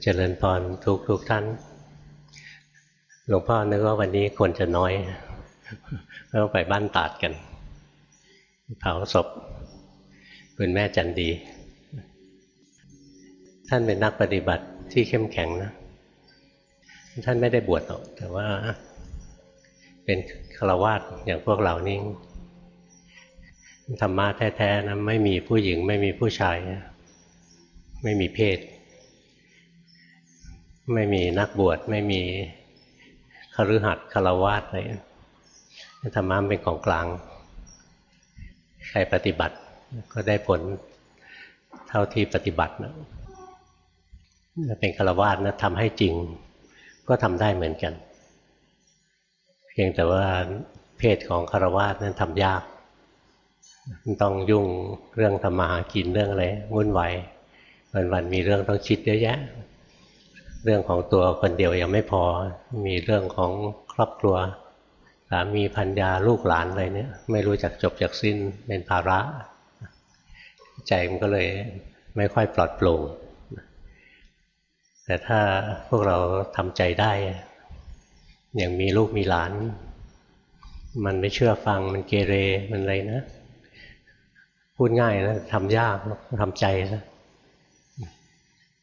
เจริญพรทุกทุกท่าน หลวงพ่อนึกว่าวันนี้คนจะน้อยต้องไปบ้านตาดกันเผาศพคุณแม่จันดี ท่านเป็นนักปฏิบัติที่เข้มแข็งนะ ท่านไม่ได้บวชหรอก แต่ว่าเป็นฆราวาสอย่างพวกเรานี่ธรรมะแท้ๆนะไม่มีผู้หญิง ไม่มีผู้ชาย ไม่มีเพศ ไม่มีนักบวชไม่มีคฤหัสถ์ฆรวาสอะไรธรรมะเป็นของกลาง ใครปฏิบัติก็ได้ผลเท่าที่ปฏิบัตินะเป็นฆรวาสนะทำให้จริง ก็ทำได้เหมือนกัน เพียงแต่ว่าเพศของฆรวาสนั้นทำยาก ต้องยุ่งเรื่องทำมาหากินเรื่องอะไรวุ่นวายวันวันมีเรื่องต้องคิดเยอะแยะ เรื่องของตัวคนเดียวยังไม่พอ มีเรื่องของครอบครัวสามีพันยาลูกหลานอะไรเนี่ย ไม่รู้จักจบจากสิ้นเป็นภาระ ใจมันก็เลยไม่ค่อยปลอดโปร่งแต่ถ้าพวกเราทำใจได้ อย่างมีลูกมีหลาน มันไม่เชื่อฟังมันเกเรมันอะไรนะ พูดง่ายนะทำยากทำใจนะ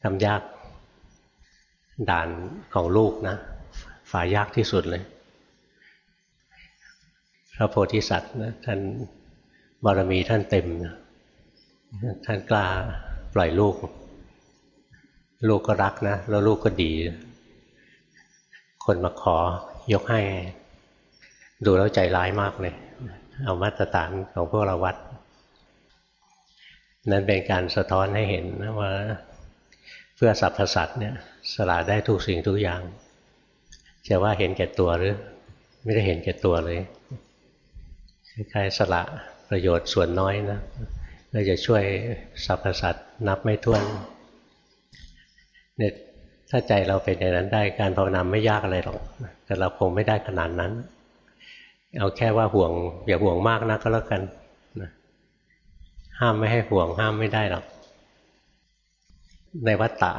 ทำยาก ด่านของลูกนะฝ่ายยากที่สุดเลย พระโพธิสัตว์นะท่านบารมีท่านเต็มนะท่านกล้าปล่อยลูก ลูกก็รักนะ แล้วลูกก็ดี คนมาขอยกให้ ดูแล้วใจร้ายมากเลย เอามาตรฐานของพวกเราวัด นั่นเป็นการสะท้อนให้เห็นนะว่า เพื่อสรรพสัตว์เนี่ย สละได้ทุกสิ่งทุกอย่างจะว่าเห็นแก่ตัวหรือ ไม่ได้เห็นแก่ตัวเลยคล้ายๆสละประโยชน์ส่วนน้อยนะเราจะช่วยสรรพสัตว์นับไม่ถ้วนเนี่ยถ้าใจเราเป็นอย่างนั้นได้การภาวนาไม่ยากอะไรหรอกแต่เราคงไม่ได้ขนาดนั้น เอาแค่ว่าห่วง อย่าห่วงมากนะก็แล้วกันห้ามไม่ให้ห่วงห้ามไม่ได้หรอกในวัฏฏะ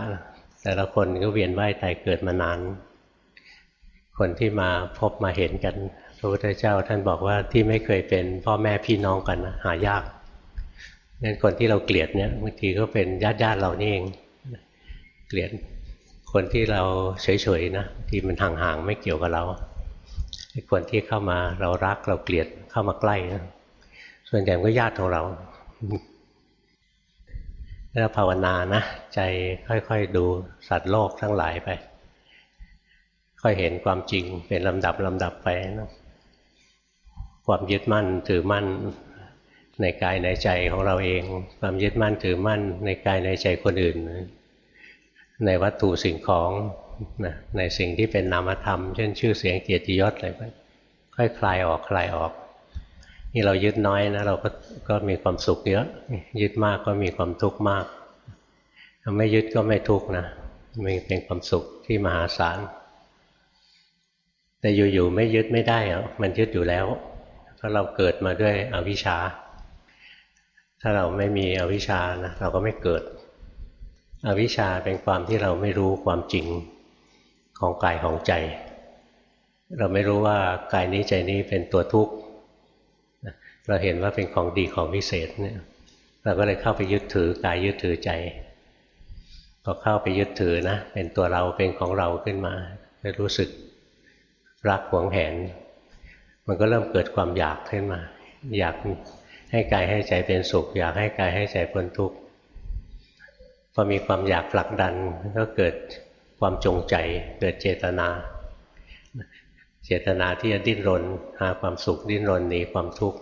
แต่ละคนก็เวียนว่ายตายเกิดมานาน คนที่มาพบมาเห็นกันพระพุทธเจ้าท่านบอกว่าที่ไม่เคยเป็นพ่อแม่พี่น้องกันนะหายากนั่นคนที่เราเกลียดเนี่ยบางทีก็เป็นญาติญาติเรานี่เอง เกลียดคนที่เราเฉยๆนะที่มันห่างๆไม่เกี่ยวกับเราคนที่เข้ามาเรารักเราเกลียดเข้ามาใกล้นะส่วนใหญ่ก็ญาติของเรา แล้วภาวนานะ ใจค่อยๆดูสัตว์โลกทั้งหลายไป ค่อยเห็นความจริงเป็นลำดับลำดับไปนะความยึดมั่นถือมั่นในกายในใจของเราเอง ความยึดมั่นถือมั่นในกายในใจคนอื่น ในวัตถุสิ่งของนะในสิ่งที่เป็นนามธรรม เช่นชื่อเสียงเกียรติยศอะไรไปค่อยคลายออกคลายออก นี่เรายึดน้อยนะเราก็ก็มีความสุขเยอะ ยึดมากก็มีความทุกข์มากไม่ยึดก็ไม่ทุกข์นะมันเป็นความสุขที่มหาศาล แต่อยู่ๆไม่ยึดไม่ได้อะมันยึดอยู่แล้ว เพราะเราเกิดมาด้วยอวิชชา ถ้าเราไม่มีอวิชชานะเราก็ไม่เกิด อวิชชาเป็นความที่เราไม่รู้ความจริงของกายของใจ เราไม่รู้ว่ากายนี้ใจนี้เป็นตัวทุกข์ เราเห็นว่าเป็นของดีของพิเศษเนี่ย เราก็เลยเข้าไปยึดถือกายยึดถือใจพอเข้าไปยึดถือนะ เป็นตัวเราเป็นของเราขึ้นมาจะรู้สึกรักหวงแหน มันก็เริ่มเกิดความอยากขึ้นมา อยากให้กายให้ใจเป็นสุข อยากให้กายให้ใจพ้นทุกข์พอมีความอยากผลักดันก็เกิดความจงใจ เกิดเจตนา เจตนาที่จะดิ้นรน หาความสุขดิ้นรนหนีความทุกข์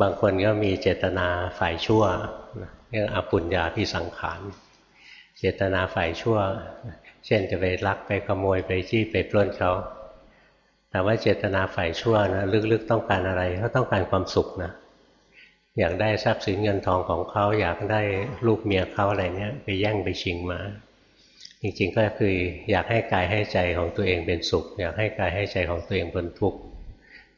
บางคนก็มีเจตนาฝ่ายชั่วเรียกอปุญญาพิสังขารเจตนาฝ่ายชั่ว เช่นจะไปลักไปขโมยไปจี้ไปปล้นเขาแต่ว่าเจตนาฝ่ายชั่วนะลึกๆต้องการอะไรเขาต้องการความสุขนะอยากได้ทรัพย์สินเงินทองของเขาอยากได้ลูกเมียเขาอะไรเนี้ยไปแย่งไปชิงมา จริงๆก็คืออยากให้กายให้ใจของตัวเองเป็นสุข อยากให้กายให้ใจของตัวเองเป็นทุกข์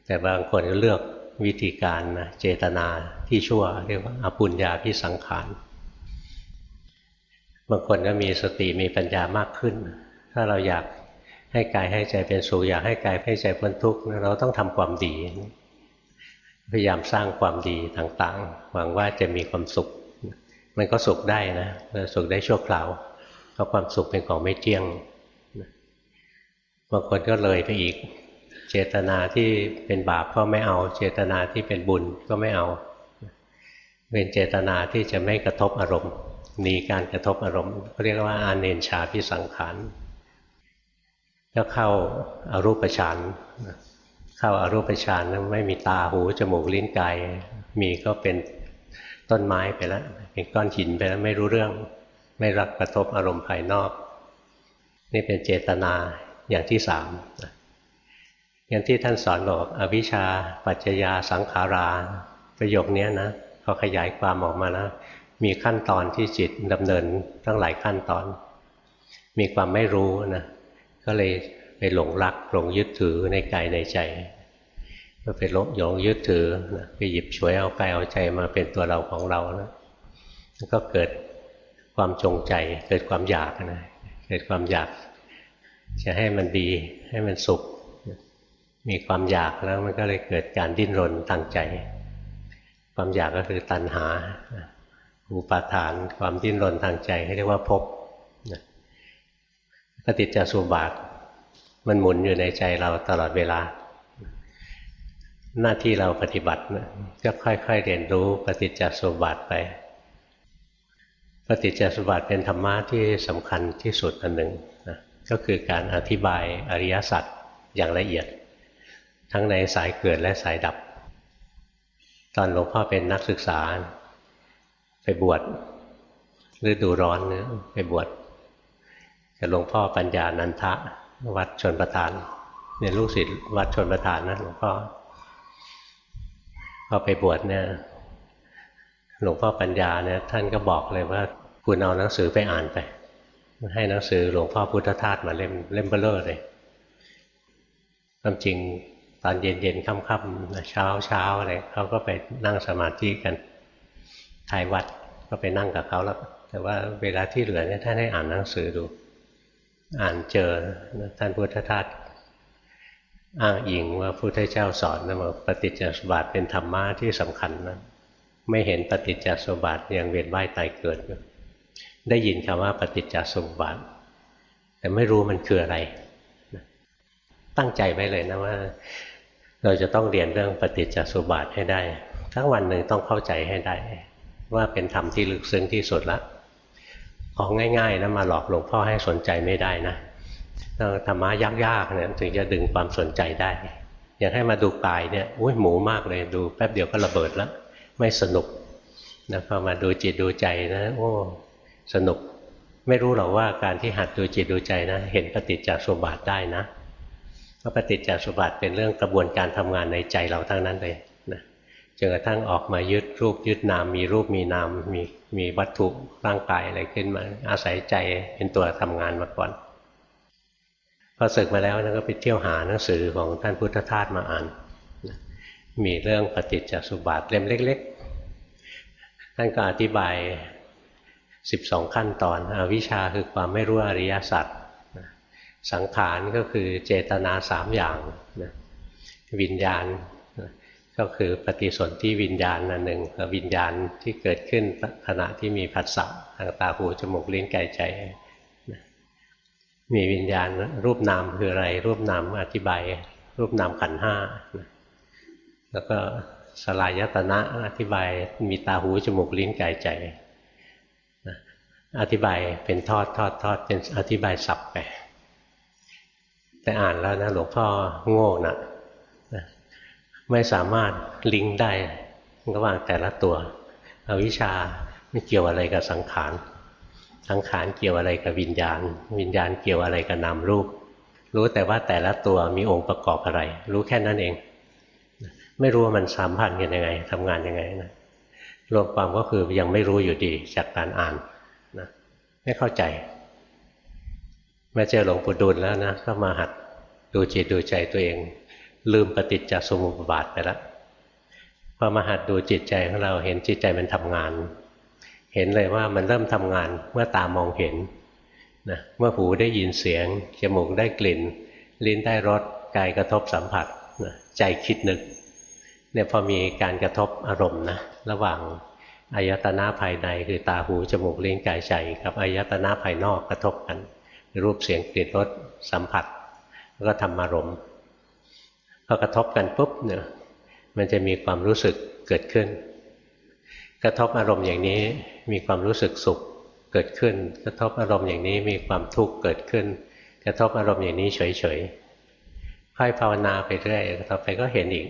แต่บางคนก็เลือก วิธีการนะเจตนาที่ชั่ว เรียกว่าอปุญญาพิสังขารบางคนก็มีสติมีปัญญามากขึ้น ถ้าเราอยากให้กายให้ใจเป็นสุขอยากให้กายให้ใจพ้นทุกข์เราต้องทำความดี พยายามสร้างความดีต่างๆ หวังว่าจะมีความสุข มันก็สุขได้นะสุขได้ชั่วคราวเพราะความสุขเป็นของไม่เที่ยงบางคนก็เลยไปอีก เจตนาที่เป็นบาปก็ไม่เอา เจตนาที่เป็นบุญก็ไม่เอา เป็นเจตนาที่จะไม่กระทบอารมณ์หนีการกระทบอารมณ์เรียกว่าอาเนนชาพิสังขารก็เข้าอารูปฌานเข้าอารูปฌานนั้นไม่มีตาหูจมูกลิ้นกายมีก็เป็นต้นไม้ไปแล้วเป็นก้อนหินไปแล้วไม่รู้เรื่อง ไม่รับกระทบอารมณ์ภายนอก นี่เป็นเจตนาอย่างที่สาม อย่างที่ท่านสอนบอกอวิชชา ปัจจยาสังขารา ประโยคนี้นะพอขยายความออกมานะมีขั้นตอนที่จิตดำเนินตั้งหลายขั้นตอน มีความไม่รู้นะก็เลยไปหลงรักหลงยึดถือในกายในใจก็ไปหลงหลงยึดถือนะไปหยิบฉวยเอากายเอาใจมาเป็นตัวเราของเรานะก็เกิดความจงใจเกิดความอยากนะเกิดความอยาก จะให้มันดีให้มันสุข มีความอยากแล้วมันก็เลยเกิดการดิ้นรนทางใจ ความอยากก็คือตัณหา อุปาทาน ความดิ้นรนทางใจเรียกว่าภพปฏิจจสุบาท มันหมุนอยู่ในใจเราตลอดเวลา หน้าที่เราปฏิบัติก็ค่อยๆเรียนรู้ปฏิจจสุบาทไป ปฏิจจสุบาทเป็นธรรมะที่สำคัญที่สุดอันหนึ่งนะก็คือการอธิบายอริยสัจอย่างละเอียด ทั้งในสายเกิดและสายดับ ตอนหลวงพ่อเป็นนักศึกษา ไปบวชฤดูร้อนเนี่ยไปบวชกับหลวงพ่อปัญญานันทะ วัดชนประทานเนี่ยลูกศิษย์วัดชนประทานนะหลวงพ่อพอไปบวชเนี่ยหลวงพ่อปัญญาเนี่ยท่านก็บอกเลยว่าคุณเอาหนังสือไปอ่านไป ให้หนังสือหลวงพ่อพุทธทาสมาเล่มเล่มเบลเลอร์เลยความจริง ตอนเย็นๆค่ำๆเช้าเช้าอะไรเขาก็ไปนั่งสมาธิกันทายวัดก็ไปนั่งกับเขาแล้ว แต่ว่าเวลาที่เหลือเนี่ยท่านให้อ่านหนังสือดู อ่านเจอท่านพุทธทาสอ้างอิงว่าพุทธเจ้าสอนนะว่าปฏิจจสมบัติเป็นธรรมะที่สำคัญนะไม่เห็นปฏิจจสมบัติยังเวียนว่ายตายเกิด ได้ยินคำว่าปฏิจจสมบัติ แต่ไม่รู้มันคืออะไรตั้งใจไว้เลยนะว่า เราจะต้องเรียนเรื่องปฏิจจสมบัติให้ได้ทั้งวันหนึ่งต้องเข้าใจให้ได้ ว่าเป็นธรรมที่ลึกซึ้งที่สุดละของง่ายๆนะมาหลอกหลวงพ่อให้สนใจไม่ได้นะธรรมะยากๆเนี่ยถึงจะดึงความสนใจได้ อยากให้มาดูกายเนี่ยอุ้ยหมูมากเลยดูแป๊บเดียวก็ระเบิดแล้ว ไม่สนุกนะพอมาดูจิตดูใจนะ โอ้สนุก ไม่รู้หรอกว่าการที่หัดดูจิตดูใจนะ เห็นปฏิจจสมบัติได้นะ เพราะปฏิจจสมบัติเป็นเรื่องกระบวนการทำงานในใจเราทั้งนั้นเลยนะจนกระทั่งออกมายึดรูปยึดนาม มีรูปมีนามมีมีวัตถุร่างกายอะไรขึ้นมา อาศัยใจเป็นตัวทำงานมาก่อนพอศึกมาแล้วก็ไปเที่ยวหาหนังสือของท่านพุทธทาสมาอ่านมีเรื่องปฏิจจสุบาทเล่มเล็ก ๆ ท่านก็อธิบาย 12 ขั้นตอนอวิชชาคือความไม่รู้อริยสัจ สังขารก็คือเจตนาสามอย่างวิญญาณก็คือปฏิสนธิวิญญาณนันหนึ่งกับวิญญาณที่เกิดขึ้นขณะที่มีผัสสะทางตาหูจมูกลิ้นกายใจ มีวิญญาณรูปนามคืออะไร รูปนามอธิบาย รูปนามขันห้าแล้วก็สลายตนะอธิบายมีตาหูจมูกลิ้นกายใจอธิบายเป็นทอดทอดทอดเป็นอธิบายสับไป แต่อ่านแล้วนะหลวงพ่อโง่นะไม่สามารถลิงก์ได้ระหว่างแต่ละตัวอวิชชาไม่เกี่ยวอะไรกับสังขาร สังขารเกี่ยวอะไรกับวิญญาณ วิญญาณเกี่ยวอะไรกับนามรูป รู้แต่ว่าแต่ละตัวมีองค์ประกอบอะไร รู้แค่นั้นเอง ไม่รู้ว่ามันสัมพันธ์กันยังไงทำงานยังไงนะรวมความก็คือยังไม่รู้อยู่ดีจากการอ่านนะไม่เข้าใจ มาเจอหลวงปู่ดูลแล้วนะก็มาหัดดูจิตดูใจตัวเอง ลืมปฏิจจสมุปบาทไปแล้วพอมาหัดดูจิตใจของเราเห็นจิตใจมันทำงาน เห็นเลยว่ามันเริ่มทำงานเมื่อตามองเห็นนะเมื่อหูได้ยินเสียงจมูกได้กลิ่น ลิ้นได้รสกายกระทบสัมผัสนะใจคิดนึกเนี่ยพอมีการกระทบอารมณ์นะระหว่างอายตนะภายในคือตาหูจมูกลิ้นกายใจกับอายตนะภายนอกกระทบกัน รูปเสียงกลิ่นรสสัมผัส แล้วก็ทำอารมณ์พอกระทบกันปุ๊บเนี่ยมันจะมีความรู้สึกเกิดขึ้น กระทบอารมณ์อย่างนี้มีความรู้สึกสุขเกิดขึ้น กระทบอารมณ์อย่างนี้มีความทุกข์เกิดขึ้น กระทบอารมณ์อย่างนี้เฉยๆค่อยภาวนาไปเรื่อยต่อไปก็เห็นอีก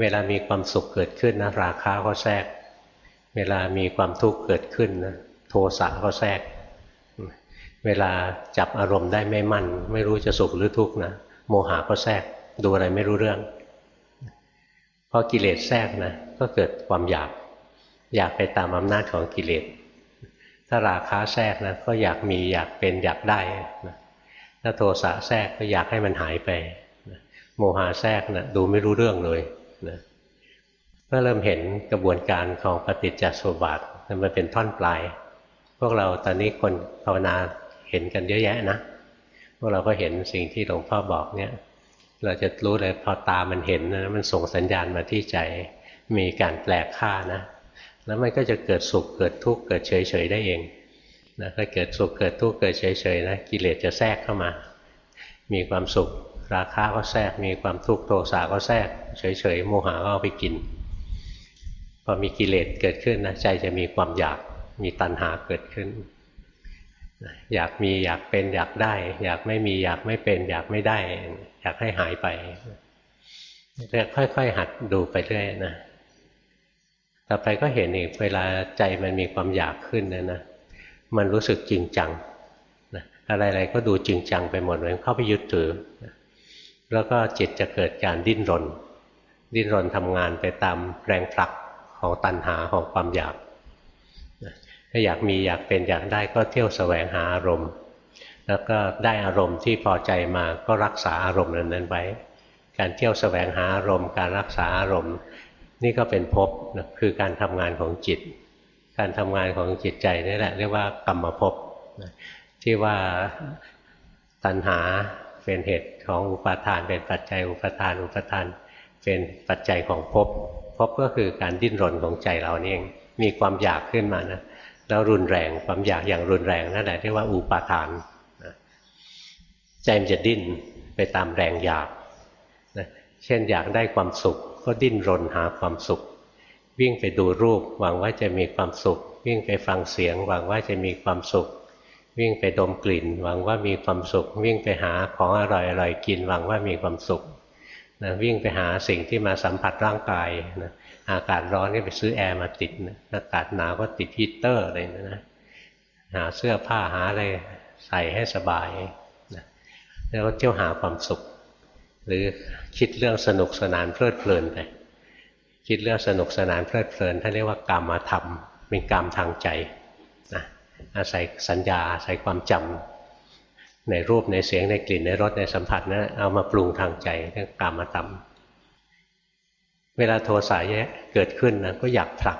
เวลามีความสุขเกิดขึ้นนะราคาก็แทรก เวลามีความทุกข์เกิดขึ้นนะโทสะก็แทรก เวลาจับอารมณ์ได้ไม่มั่น ไม่รู้จะสุขหรือทุกข์นะโมหะก็แทรกดูอะไรไม่รู้เรื่องพอกิเลสแทรกนะก็เกิดความอยาก อยากไปตามอำนาจของกิเลส ถ้าราคาแทรกนะก็อยากมีอยากเป็นอยากได้นะถ้าโทสะแทรกก็อยากให้มันหายไปนะโมหะแทรกนะดูไม่รู้เรื่องเลยนะก็เริ่มเห็นกระบวนการของปฏิจจสมบัติมันเป็นท่อนปลาย พวกเราตอนนี้คนภาวนา เห็นกันเยอะแยะนะพวกเราก็เห็นสิ่งที่หลวงพ่อบอกเนี่ยเราจะรู้เลยพอตามันเห็นนะมันส่งสัญญาณมาที่ใจมีการแปลค่านะ แล้วมันก็จะเกิดสุขเกิดทุกข์เกิดเฉยๆได้เองนะถ้าเกิดสุขเกิดทุกข์เกิดเฉยๆนะกิเลสจะแทรกเข้ามา มีความสุขราคะก็แทรก มีความทุกข์โทสะก็แทรกเฉยๆโมหะก็เอาไปกิน พอมีกิเลสเกิดขึ้นนะใจจะมีความอยากมีตัณหาเกิดขึ้น อยากมีอยากเป็นอยากได้ อยากไม่มีอยากไม่เป็น อยากไม่ได้ อยากให้หายไปค่อย ๆ หัดดูไปเรื่อยนะต่อไปก็เห็นอีกเวลาใจมันมีความอยากขึ้นนะนะมันรู้สึกจริงจังนะอะไรๆก็ดูจริงจังไปหมดเลยเข้าไปยึดถือนะแล้วก็จิตจะเกิดการดิ้นรน ดิ้นรนทำงานไปตามแรงผลักของตัณหาของความอยาก ถ้าอยากมีอยากเป็นอยากได้ก็เที่ยวแสวงหาอารมณ์ แล้วก็ได้อารมณ์ที่พอใจมาก็รักษาอารมณ์นั้นไว้ การเที่ยวแสวงหาอารมณ์ การรักษาอารมณ์ นี่ก็เป็นภพคือการทำงานของจิต การทำงานของจิตใจนี่แหละเรียกว่ากรรมภพที่ว่าตัณหาเป็นเหตุของอุปาทาน เป็นปัจจัยอุปาทานอุปาทาน เป็นปัจจัยของภพภพก็คือการดิ้นรนของใจเรานี่เองมีความอยากขึ้นมานะ แล้วรุนแรงความอยากอย่างรุนแรงนั่นแหละเรียกว่าอุปาทานใจมันจะดิ้นไปตามแรงอยากนะเช่นอยากได้ความสุข ก็ดิ้นรนหาความสุข วิ่งไปดูรูปหวังว่าจะมีความสุข วิ่งไปฟังเสียงหวังว่าจะมีความสุข วิ่งไปดมกลิ่น หวังว่ามีความสุข วิ่งไปหาของอร่อยๆกินหวังว่ามีความสุขนะวิ่งไปหาสิ่งที่มาสัมผัสร่างกายนะ อากาศร้อนก็ไปซื้อแอร์มาติดนะอากาศหนาวก็ติดฮีเตอร์อะไรนะนะหาเสื้อผ้าหาอะไรใส่ให้สบายนะแล้วเที่ยวหาความสุข หรือคิดเรื่องสนุกสนานเพลิดเพลินไปคิดเรื่องสนุกสนานเพลิดเพลินท่านเรียกว่ากรรมธรรมเป็นกรรมทางใจนะอาศัยสัญญาอาศัยความจำในรูปในเสียงในกลิ่นในรสในสัมผัสนะเอามาปรุงทางใจเรียกกรรมธรรม เวลาโทสะแยะเกิดขึ้นนะก็อยากผลัก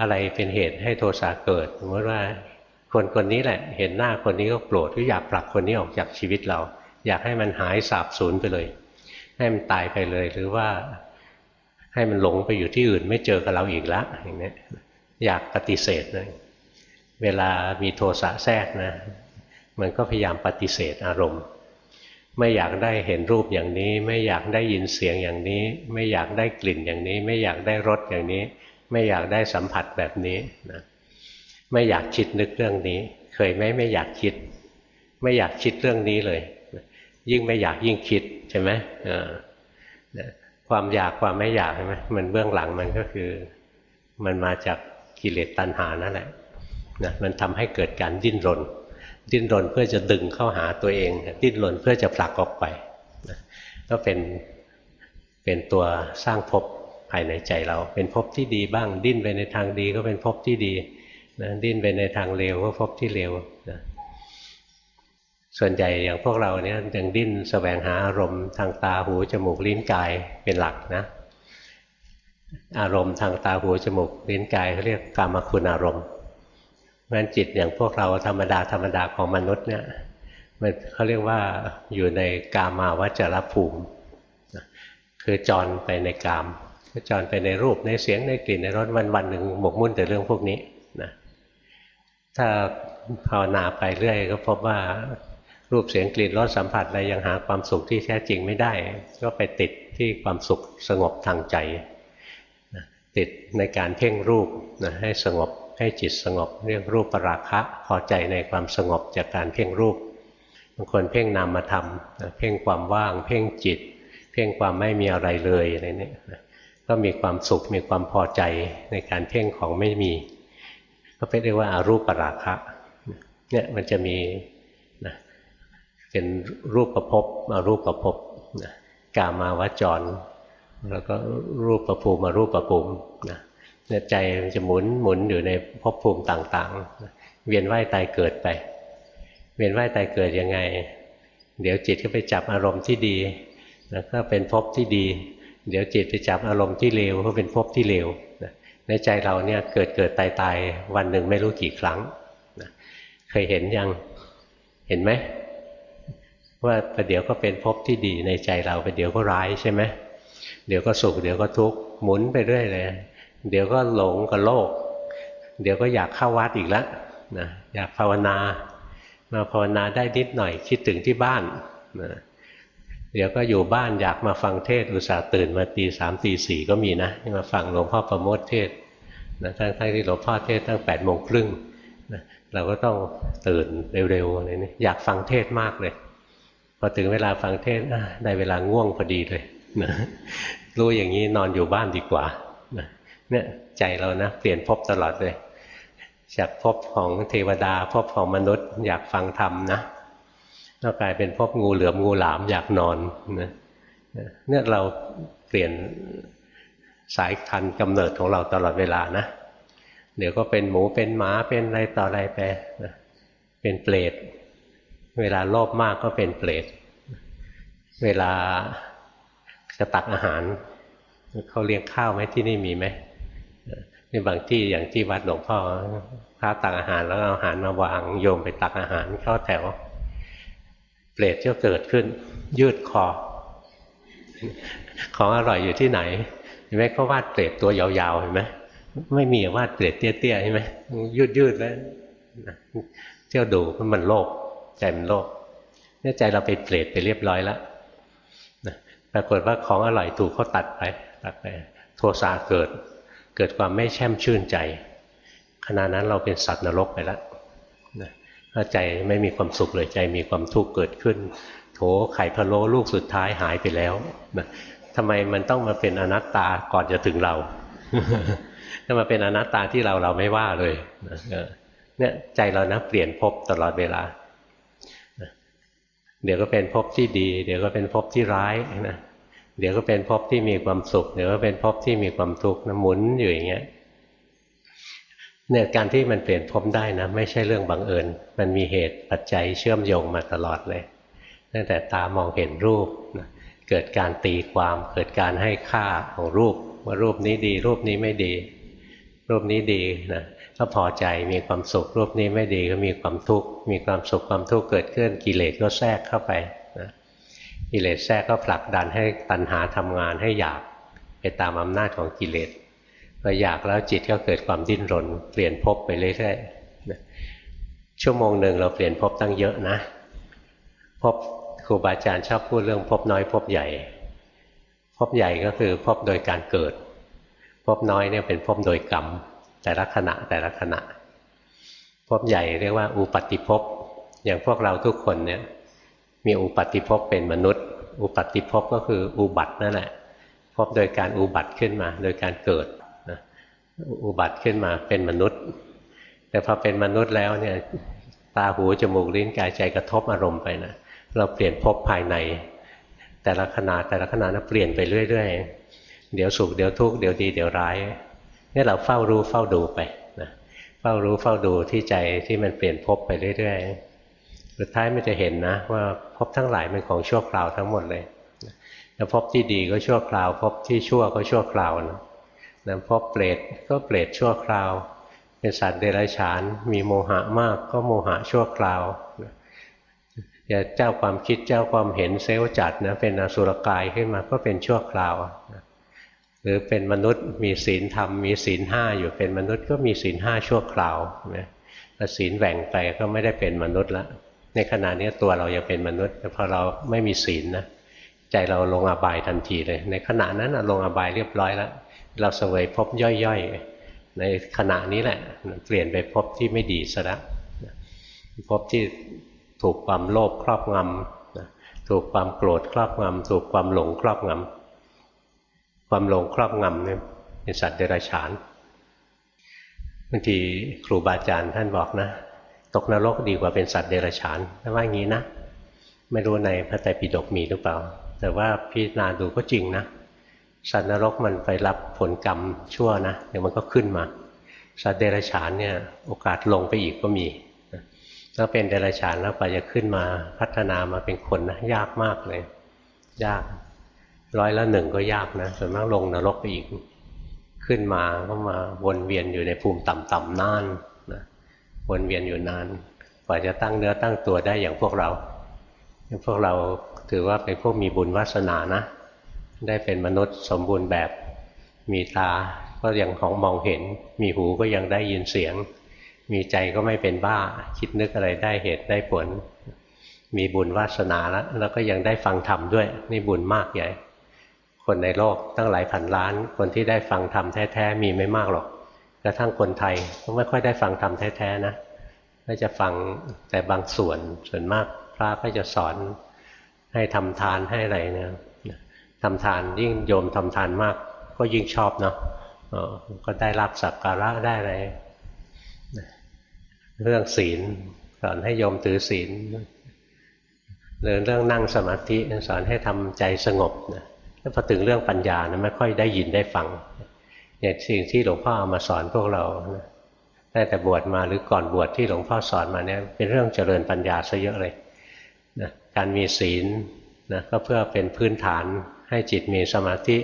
อะไรเป็นเหตุให้โทสะเกิดสมมติว่าคนคนนี้แหละ เห็นหน้าคนนี้ก็โกรธก็อยากผลักคนนี้ออกจากชีวิตเรา อยากให้มันหายสาบสูญไปเลย ให้มันตายไปเลยหรือว่าให้มันหลงไปอยู่ที่อื่นไม่เจอกับเราอีกแล้วอย่างนี้อยากปฏิเสธเลยเวลามีโทสะแทรกนะ มันก็พยายามปฏิเสธอารมณ์ ไม่อยากได้เห็นรูปอย่างนี้ ไม่อยากได้ยินเสียงอย่างนี้ ไม่อยากได้กลิ่นอย่างนี้ ไม่อยากได้รสอย่างนี้ ไม่อยากได้สัมผัสแบบนี้นะไม่อยากคิดนึกเรื่องนี้ เคยไหมไม่อยากคิด ไม่อยากคิดเรื่องนี้เลย ยิ่งไม่อยากยิ่งคิดใช่ไหมความอยากความไม่อยากใช่ไหมมันเบื้องหลังมันก็คือมันมาจากกิเลสตัณหานั่นแหละนะมันทำให้เกิดการดิ้นรน ดิ้นรนเพื่อจะดึงเข้าหาตัวเอง ดิ้นรนเพื่อจะผลักออกไปนะก็เป็นเป็นตัวสร้างภพภายในใจเรา เป็นภพที่ดีบ้าง ดิ้นไปในทางดีก็เป็นภพที่ดีนะดิ้นไปในทางเลวก็ภพที่เลวนะส่วนใหญ่อย่างพวกเราเนี่ยยังดิ้นสแสวงหาอารมณ์ทางตาหูจมูกลิ้นกายเป็นหลักนะอารมณ์ทางตาหูจมูกลิ้นกายเขาเรียกกามคุณอารมณ์ เพราะฉะนั้นจิตอย่างพวกเราธรรมดาธรรมดาของมนุษย์เนี่ยมันเขาเรียกว่าอยู่ในกามาวจรภูมิ คือจรไปในกามก็จรไปในรูปในเสียงในกลิ่นในรสวันวันหนึ่งหมกมุ่นแต่เรื่องพวกนี้นะถ้าภาวนาไปเรื่อย ก็พบว่ารูปเสียงกลิ่นรสสัมผัสอะไรยังหาความสุขที่แท้จริงไม่ได้ ก็ไปติดที่ความสุขสงบทางใจติดในการเพ่งรูปนะให้สงบ ให้จิตสงบ เรียกรูปปราคะพอใจในความสงบจากการเพ่งรูปบางคนเพ่งนามธรรมเพ่งความว่าง เพ่งจิต เพ่งความไม่มีอะไรเลยอะไรนี่ก็มีความสุขมีความพอใจในการเพ่งของไม่มี ก็เรียกว่าอารูปปราคะเนี่ยมันจะมีนะเป็นรูปประพบอารูปประพบนะกามาวจร แล้วก็รูปประภูมิมารูปประภูมินะ เนี่ยใจมันจะหมุนหมุนอยู่ในภพภูมิต่างๆ เวียนว่ายตายเกิดไป เวียนว่ายตายเกิดยังไง เดี๋ยวจิตก็ไปจับอารมณ์ที่ดี แล้วก็เป็นภพที่ดี เดี๋ยวจิตไปจับอารมณ์ที่เลวก็เป็นภพที่เลวในใจเราเนี่ยเกิดเกิดตายตายวันหนึ่งไม่รู้กี่ครั้งเคยเห็นยังเห็นไหมว่าประเดี๋ยวก็เป็นภพที่ดีในใจเราประเดี๋ยวก็ร้ายใช่ไหมเดี๋ยวก็สุขเดี๋ยวก็ทุกข์หมุนไปเรื่อยเลย เดี๋ยวก็หลงกับโลก เดี๋ยวก็อยากเข้าวัดอีกแล้วนะอยากภาวนามาภาวนาได้นิดหน่อยคิดถึงที่บ้านนะเดี๋ยวก็อยู่บ้านอยากมาฟังเทศอุตส่าห์ตื่นมาตีสามตีสี่ก็มีนะมาฟังหลวงพ่อประโมทเทศนะทั้งที่หลวงพ่อเทศตั้งแปดโมงครึ่งนะเราก็ต้องตื่นเร็วๆอะไรนี่อยากฟังเทศมากเลย พอถึงเวลาฟังเทศได้เวลาง่วงพอดีเลยนะรู้อย่างนี้นอนอยู่บ้านดีกว่า เนี่ยใจเรานะเปลี่ยนภพตลอดเลยจากภพของเทวดาภพของมนุษย์ อยากฟังธรรมนะก็กลายเป็นภพงูเหลือมงูหลามอยากนอนนะเนี่ยเราเปลี่ยนสายคันกำเนิดของเราตลอดเวลานะเดี๋ยวก็เป็นหมูเป็นหมาเป็นอะไรต่ออะไรไปนะเป็นเปรตเวลาโลภมากก็เป็นเปรตเวลาจะตักอาหารเขาเลี้ยงข้าวไหมที่นี่มีไหม นี่บางที่อย่างที่วัดหลวงพ่อพระตักอาหารแล้วเอาอาหารมาวางโยมไปตักอาหารเข้าแถว เปรตก็เกิดขึ้น ยืดคอ ของอร่อยอยู่ที่ไหนเห็นไหมเขาวาดเปรตตัวยาวๆเห็นไหมไม่มีวาดเปรตเตี้ยๆใช่ไหมยืดยืดแล้วเที่ยวดูมันโลภใจมันโลภเนี่ยใจเราไปเปรตไปเรียบร้อยแล้วปรากฏว่าของอร่อยถูกเขาตัดไปตัดไปโทสะเกิด เกิดความไม่แช่มชื่นใจ ขณะนั้นเราเป็นสัตว์นรกไปแล้วนะใจไม่มีความสุขเลยใจมีความทุกข์เกิดขึ้น โถไข่พะโล้ลูกสุดท้ายหายไปแล้วนะทำไมมันต้องมาเป็นอนัตตาก่อนจะถึงเรา ถ้ามาเป็นอนัตตาที่เราเราไม่ว่าเลยเนี่ยใจเรานะเปลี่ยนภพตลอดเวลา เดี๋ยวก็เป็นภพที่ดี เดี๋ยวก็เป็นภพที่ร้ายนะ เดี๋ยวก็เป็นภพที่มีความสุข เดี๋ยวก็เป็นภพที่มีความทุกข์นะหมุนอยู่อย่างเงี้ยเนี่ยการที่มันเปลี่ยนภพได้นะ ไม่ใช่เรื่องบังเอิญ มันมีเหตุปัจจัยเชื่อมโยงมาตลอดเลยตั้งแต่ตามองเห็นรูปนะเกิดการตีความเกิดการให้ค่าของรูป ว่ารูปนี้ดี รูปนี้ไม่ดี รูปนี้ดีนะก็พอใจมีความสุขรูปนี้ไม่ดีก็มีความทุกข์มีความสุขความทุกข์เกิดขึ้นกิเลสก็แทรกเข้าไป กิเลสแทรกก็ผลักดันให้ตัณหาทำงานให้อยากไปตามอำนาจของกิเลสพออยากแล้วจิตก็เกิดความดิ้นรน เปลี่ยนภพไปเรื่อยๆชั่วโมงหนึ่งเราเปลี่ยนภพตั้งเยอะนะภพครูบาอาจารย์ชอบพูดเรื่องภพน้อยภพใหญ่ภพใหญ่ก็คือภพโดยการเกิดภพน้อยเนี่ยเป็นภพโดยกรรม แต่ละขณะแต่ละขณะภพใหญ่เรียกว่าอุปติภพอย่างพวกเราทุกคนเนี่ย มีอุปัติภพเป็นมนุษย์ อุปัติภพก็คืออุบัตินั่นแหละ พบโดยการอุบัติขึ้นมา โดยการเกิดนะอุบัติขึ้นมาเป็นมนุษย์ แต่พอเป็นมนุษย์แล้วเนี่ยตาหูจมูกลิ้นกายใจกระทบอารมณ์ไปนะเราเปลี่ยนภพภายใน แต่ละขณะแต่ละขณะนะเปลี่ยนไปเรื่อยๆ เดี๋ยวสุขเดี๋ยวทุกข์เดี๋ยวดีเดี๋ยวร้ายนี่เราเฝ้ารู้เฝ้าดูไปนะเฝ้ารู้เฝ้าดูที่ใจที่มันเปลี่ยนภพไปเรื่อยๆ สุดท้ายมันจะเห็นนะ ว่าพบทั้งหลายเป็นของชั่วคราวทั้งหมดเลยแล้วพบที่ดีก็ชั่วคราว พบที่ชั่วก็ชั่วคราวนะนะพบเปรตก็เปรตชั่วคราว เป็นสัตว์เดรัจฉาน มีโมหะมากก็โมหะชั่วคราวจะเจ้าความคิดเจ้าความเห็นเซลล์จัดนะเป็นอสุรกายขึ้นมาก็เป็นชั่วคราวหรือเป็นมนุษย์มีศีลธรรมมีศีลห้าอยู่เป็นมนุษย์ก็มีศีลห้าชั่วคราวนะศีลแหว่งไปก็ไม่ได้เป็นมนุษย์ละ ในขณะนี้ตัวเรายังเป็นมนุษย์ แต่พอเราไม่มีศีลนะใจเราลงอบายทันทีเลย ในขณะนั้นลงอบายเรียบร้อยแล้วเราเสวยพบย่อยๆ ในขณะนี้แหละเปลี่ยนไปพบที่ไม่ดีซะแล้วพบที่ถูกความโลภครอบงำถูกความโกรธครอบงำถูกความหลงครอบงำความหลงครอบงำเนี่ยเป็นสัตว์เดรัจฉานบางทีครูบาอาจารย์ท่านบอกนะ ตกนรกดีกว่าเป็นสัตว์เดรัจฉานถ้าว่างี้นะ ไม่รู้ในพระไตรปิฎกมีหรือเปล่า แต่ว่าพิจารณาดูก็จริงนะ สัตว์นรกมันไปรับผลกรรมชั่วนะเดี๋ยวมันก็ขึ้นมา สัตว์เดรัจฉานเนี่ยโอกาสลงไปอีกก็มีถ้าเป็นเดรัจฉานแล้วไปจะขึ้นมาพัฒนามาเป็นคนนะยากมากเลย ยากร้อยละหนึ่งก็ยากนะส่วนมากลงนรกไปอีก ขึ้นมาก็มาวนเวียนอยู่ในภูมิต่ำๆนานน วนเวียนอยู่นาน กว่าจะตั้งเนื้อตั้งตัวได้อย่างพวกเรา พวกเราถือว่าเป็นพวกมีบุญวาสนานะ ได้เป็นมนุษย์สมบูรณ์แบบ มีตาก็ยังของมองเห็น มีหูก็ยังได้ยินเสียง มีใจก็ไม่เป็นบ้า คิดนึกอะไรได้เหตุได้ผล มีบุญวาสนาแล้วแล้วก็ยังได้ฟังธรรมด้วย นี่บุญมากใหญ่ คนในโลกตั้งหลายพันล้าน คนที่ได้ฟังธรรมแท้ๆมีไม่มากหรอก กระทั่งคนไทยก็ไม่ค่อยได้ฟังธรรมแท้ๆนะก็จะฟังแต่บางส่วนส่วนมากพระก็จะสอนให้ทำทานให้อะไรเนี่ยทำทานยิ่งโยมทำทานมาก ก็ยิ่งชอบเนาะก็ได้รับสักการะได้อะไรเรื่องศีลสอนให้โยมถือศีลหรือเรื่องนั่งสมาธิสอนให้ทำใจสงบนะถ้าพอถึงเรื่องปัญญานะไม่ค่อยได้ยินได้ฟัง อย่างสิ่งที่หลวงพ่อเอามาสอนพวกเราได้แต่บวชมาหรือก่อนบวชที่หลวงพ่อสอนมาเนี่ยเป็นเรื่องเจริญปัญญาซะเยอะเลยนะการมีศีลนะก็เพื่อเป็นพื้นฐานให้จิตมีสมาธิ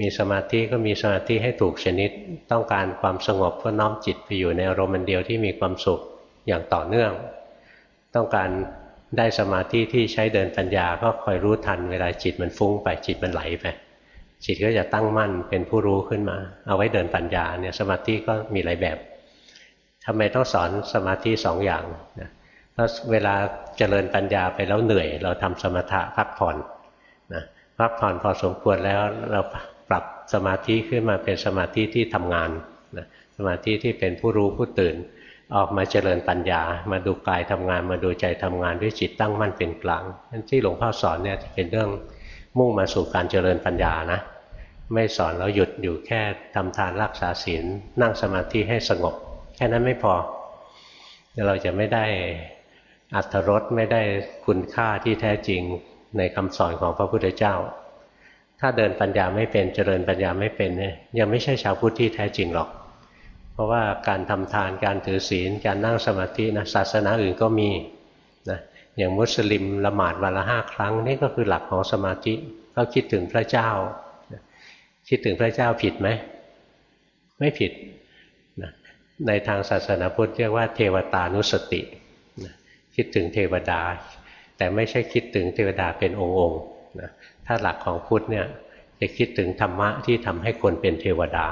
มีสมาธิก็มีสมาธิให้ถูกชนิด ต้องการความสงบก็น้อมจิตไปอยู่ในอารมณ์เดียวที่มีความสุขอย่างต่อเนื่อง ต้องการได้สมาธิที่ใช้เดินปัญญาก็คอยรู้ทันเวลาจิตมันฟุ้งไปจิตมันไหลไป จิตก็จะตั้งมั่นเป็นผู้รู้ขึ้นมา เอาไว้เดินปัญญาเนี่ยสมาธิก็มีหลายแบบทำไมต้องสอนสมาธิสองอย่างนะเพราะเวลาเจริญปัญญาไปแล้วเหนื่อย เราทำสมถะพักผ่อนนะพักผ่อนพอสมควรแล้วเราปรับสมาธิขึ้นมาเป็นสมาธิที่ทำงานนะสมาธิที่เป็นผู้รู้ผู้ตื่น ออกมาเจริญปัญญา มาดูกายทำงาน มาดูใจทำงานด้วยจิตตั้งมั่นเป็นกลางนั่นที่หลวงพ่อสอนเนี่ยเป็นเรื่อง มุ่งมาสู่การเจริญปัญญานะ ไม่สอนแล้วหยุดอยู่แค่ทำทานรักษาศีลนั่งสมาธิให้สงบ แค่นั้นไม่พอเราจะไม่ได้อัตรสไม่ได้คุณค่าที่แท้จริงในคำสอนของพระพุทธเจ้า ถ้าเดินปัญญาไม่เป็นเจริญปัญญาไม่เป็นเนี่ยยังไม่ใช่ชาวพุทธที่แท้จริงหรอก เพราะว่าการทำทานการถือศีลการนั่งสมาธินะศาสนาอื่นก็มี อย่างมุสลิมละหมาดวันละห้าครั้งนี่ก็คือหลักของสมาธิเขาคิดถึงพระเจ้า คิดถึงพระเจ้าผิดไหมไม่ผิดนะในทางศาสนาพุทธเรียกว่าเทวตานุสตินะคิดถึงเทวดา แต่ไม่ใช่คิดถึงเทวดาเป็นองค์องค์นะถ้าหลักของพุทธเนี่ยจะคิดถึงธรรมะที่ทำให้คนเป็นเทวดา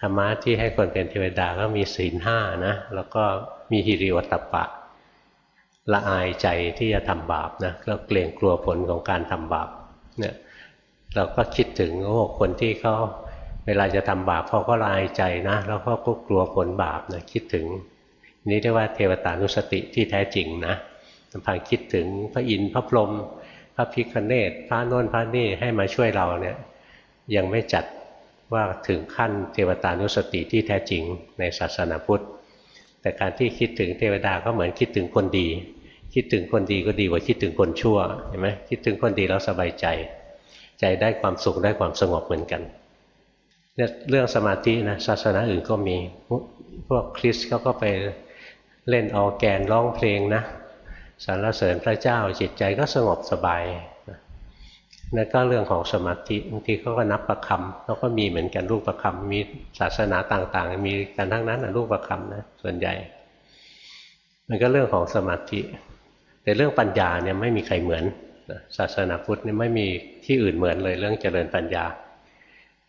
ธรรมะที่ให้คนเป็นเทวดาก็มีศีลห้านะแล้วก็มีฮิริโอตปะ ละอายใจที่จะทำบาปนะก็เกรงกลัวผลของการทำบาปเนี่ยเราก็คิดถึงโอ้คนที่เขาเวลาจะทำบาปเขาก็ละอายใจนะแล้วก็กลัวผลบาปนะคิดถึง นี่เรียกว่าเทวตานุสติที่แท้จริงนะพังคิดถึงพระอินทร์พระพรหมพระพิคเนตพระโน้นพระนี่ให้มาช่วยเราเนี่ยยังไม่จัดว่าถึงขั้นเทวตานุสติที่แท้จริงในศาสนาพุทธ แต่การที่คิดถึงเทวดาก็เหมือนคิดถึงคนดี คิดถึงคนดีก็ดีกว่าคิดถึงคนชั่วเห็นไหมคิดถึงคนดีแล้วสบายใจ ใจได้ความสุขได้ความสงบเหมือนกันเนี่ยเรื่องสมาธินะศาสนาอื่นก็มี พวกคริสเขาก็ไปเล่นออแกนร้องเพลงนะสรรเสริญพระเจ้าจิตใจก็สงบสบายนั่นก็เรื่องของสมาธิบางทีเขาก็นับประคำเขาก็มีเหมือนกันรูปประคำมีศาสนาต่างๆ มีกันทั้งนั้นนะรูปประคำนะส่วนใหญ่ มันก็เรื่องของสมาธิ แต่เรื่องปัญญาเนี่ยไม่มีใครเหมือนศาสนาพุทธเนี่ยไม่มีที่อื่นเหมือนเลยเรื่องเจริญปัญญา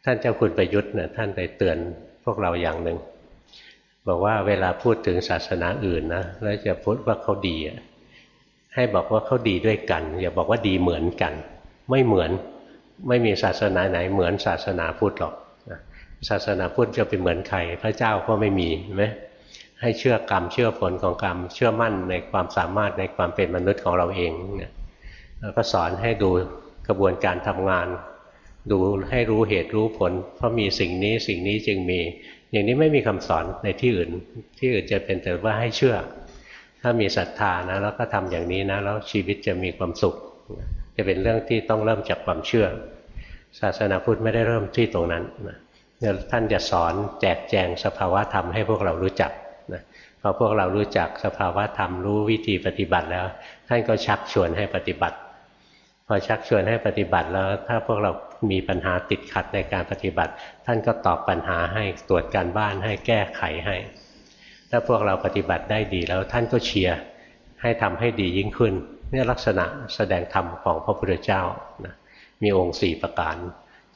ท่านเจ้าคุณประยุทธ์เนี่ยท่านไปเตือนพวกเราอย่างหนึ่งบอกว่าเวลาพูดถึงศาสนาอื่นนะแล้วจะพูดว่าเขาดีให้บอกว่าเขาดีด้วยกัน อย่าบอกว่าดีเหมือนกัน ไม่เหมือนไม่มีศาสนาไหนเหมือนศาสนาพุทธหรอกศาสนาพุทธจะเป็นเหมือนใครพระเจ้าก็ไม่มีไหม ให้เชื่อกรรมเชื่อผลของกรรมเชื่อมั่นในความสามารถในความเป็นมนุษย์ของเราเองเนี่ยแล้วก็สอนให้ดูกระบวนการทำงาน ดูให้รู้เหตุรู้ผล เพราะมีสิ่งนี้สิ่งนี้จึงมี อย่างนี้ไม่มีคำสอนในที่อื่น ที่อื่นจะเป็นแต่ว่าให้เชื่อ ถ้ามีศรัทธานะแล้วก็ทำอย่างนี้นะแล้วชีวิตจะมีความสุข จะเป็นเรื่องที่ต้องเริ่มจากความเชื่อ ศาสนาพุทธไม่ได้เริ่มที่ตรงนั้นนะท่านจะสอนแจกแจงสภาวะธรรมให้พวกเรารู้จัก พอพวกเรารู้จักสภาวะธรรมรู้วิธีปฏิบัติแล้ว ท่านก็ชักชวนให้ปฏิบัติ พอชักชวนให้ปฏิบัติแล้ว ถ้าพวกเรามีปัญหาติดขัดในการปฏิบัติ ท่านก็ตอบปัญหาให้ตรวจการบ้านให้แก้ไขให้ ถ้าพวกเราปฏิบัติได้ดีแล้วท่านก็เชียร์ให้ทำให้ดียิ่งขึ้นนี่ลักษณะแสดงธรรมของพระพุทธเจ้านะมีองค์สี่ประการ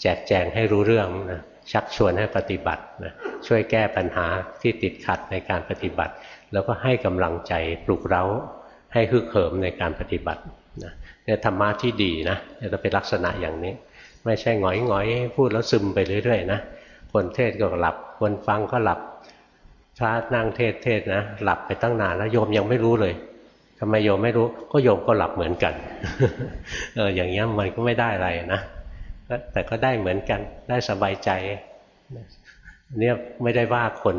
แจกแจงให้รู้เรื่องนะ ชักชวนให้ปฏิบัตินะช่วยแก้ปัญหาที่ติดขัดในการปฏิบัติ แล้วก็ให้กำลังใจปลุกเร้า ให้ฮึกเหิมในการปฏิบัตินะเนี่ยธรรมะที่ดีนะจะเป็นลักษณะอย่างนี้ ไม่ใช่หงอยหงอยพูดแล้วซึมไปเรื่อยๆนะคนเทศก็หลับ คนฟังก็หลับพระนั่งเทศเทศนะหลับไปตั้งนานแล้วโยมยังไม่รู้เลยทำไมโยมไม่รู้ก็โยมก็หลับเหมือนกันเอออย่างเงี้ยมันก็ไม่ได้อะไรนะ แต่ก็ได้เหมือนกันได้สบายใจเนี่ยไม่ได้ว่าคน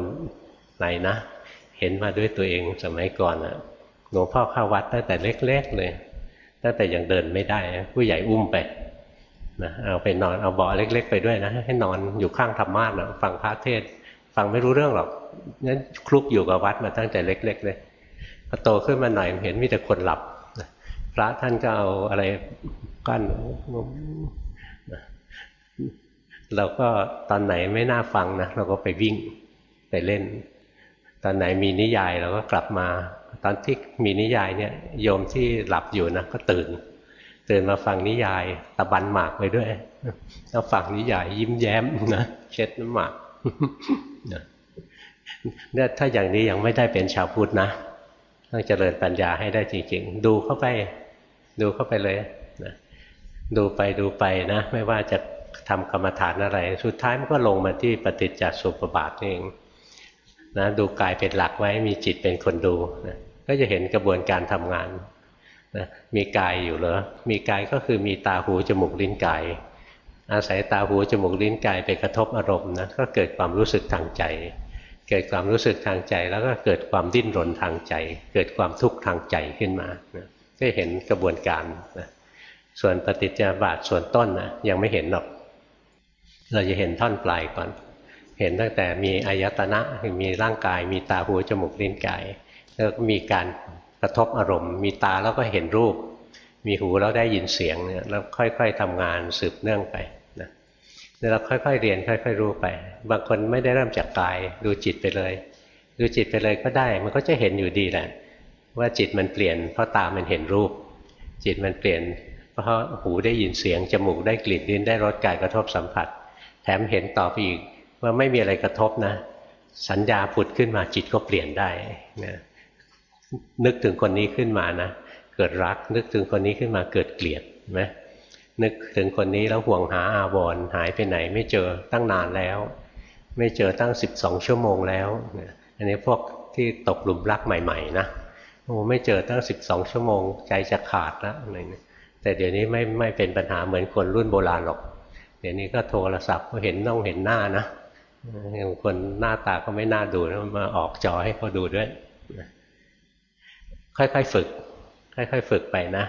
ไหนนะ เห็นมาด้วยตัวเองสมัยก่อนอะหลวงพ่อเข้าวัดตั้งแต่เล็ก ๆ เลย ตั้งแต่ยังเดินไม่ได้ ผู้ใหญ่อุ้มไปนะเอาไปนอนเอาเบาะเล็ก ๆ ไปด้วยนะ ให้นอนอยู่ข้างธรรมาสนะฟังพระเทศ ฟังไม่รู้เรื่องหรอกงั้นคลุกอยู่กับวัดมาตั้งแต่เล็ก ๆ เลยพอโตขึ้นมาหน่อยเห็นมีแต่คนหลับพระท่านก็เอาอะไรกั้น เราก็ตอนไหนไม่น่าฟังนะเราก็ไปวิ่งไปเล่น ตอนไหนมีนิยายเราก็กลับมา ตอนที่มีนิยายเนี่ยโยมที่หลับอยู่นะก็ตื่น ตื่นมาฟังนิยายตะบันหมากไปด้วยแล้วฟังนิยายยิ้มแย้มนะเช็ดน้ำหมากเนี่ยถ้าอย่างนี้ยังไม่ได้เป็นชาวพุทธนะต้องเจริญปัญญาให้ได้จริง ๆ ดูเข้าไป ดูเข้าไปเลยนะดูไปดูไปนะ ไม่ว่าจะ ทำกรรมฐานอะไร สุดท้ายมันก็ลงมาที่ปฏิจจสุปบาทเองนะดูกายเป็นหลักไว้มีจิตเป็นคนดูนะก็จะเห็นกระบวนการทำงานนะมีกายอยู่เหรอ มีกายก็คือมีตาหูจมูกลิ้นกาย อาศัยตาหูจมูกลิ้นกายไปกระทบอารมณ์นะก็เกิดความรู้สึกทางใจ เกิดความรู้สึกทางใจแล้วก็เกิดความดิ้นรนทางใจ เกิดความทุกข์ทางใจขึ้นมานะก็เห็นกระบวนการนะส่วนปฏิจจบาทส่วนต้นนะยังไม่เห็นหรอก เราจะเห็นท่อนปลายก่อน เห็นตั้งแต่มีอายตนะมีร่างกาย มีตาหูจมูกลิ้นกาย แล้วก็มีการกระทบอารมณ์ มีตาแล้วก็เห็นรูป มีหูแล้วได้ยินเสียงเนี่ยแล้วค่อยๆทำงานสืบเนื่องไปนะเราค่อยๆเรียนค่อย ๆ รู้ไป บางคนไม่ได้เริ่มจากกาย ดูจิตไปเลย ดูจิตไปเลยก็ได้ มันก็จะเห็นอยู่ดีแหละ ว่าจิตมันเปลี่ยน เพราะตามันเห็นรูป จิตมันเปลี่ยน เพราะหูได้ยินเสียงจมูกได้กลิ่นลิ้นได้รสกายกระทบสัมผัส แถมเห็นต่อไปอีกว่าไม่มีอะไรกระทบนะ สัญญาผุดขึ้นมาจิตก็เปลี่ยนได้นะนึกถึงคนนี้ขึ้นมานะเกิดรัก นึกถึงคนนี้ขึ้นมาเกิดเกลียดไหมนึกถึงคนนี้แล้วห่วงหาอาวรหายไปไหน ไม่เจอตั้งนานแล้ว ไม่เจอตั้งสิบสองชั่วโมงแล้วอันนี้พวกที่ตกหลุมรักใหม่ๆนะโอ้ไม่เจอตั้งสิบสองชั่วโมง ใจจะขาดแล้วอะไรเนี่ยแต่เดี๋ยวนี้ไม่ไม่เป็นปัญหาเหมือนคนรุ่นโบราณหรอก ดี๋ยวนี้ก็โทรศัพท์ก็เห็นต้องเห็นหน้านะคนหน้าตาก็ไม่น่าดูแล้วมาออกจอให้เขาดูด้วย ค่อยๆฝึก ค่อยๆฝึกไปนะ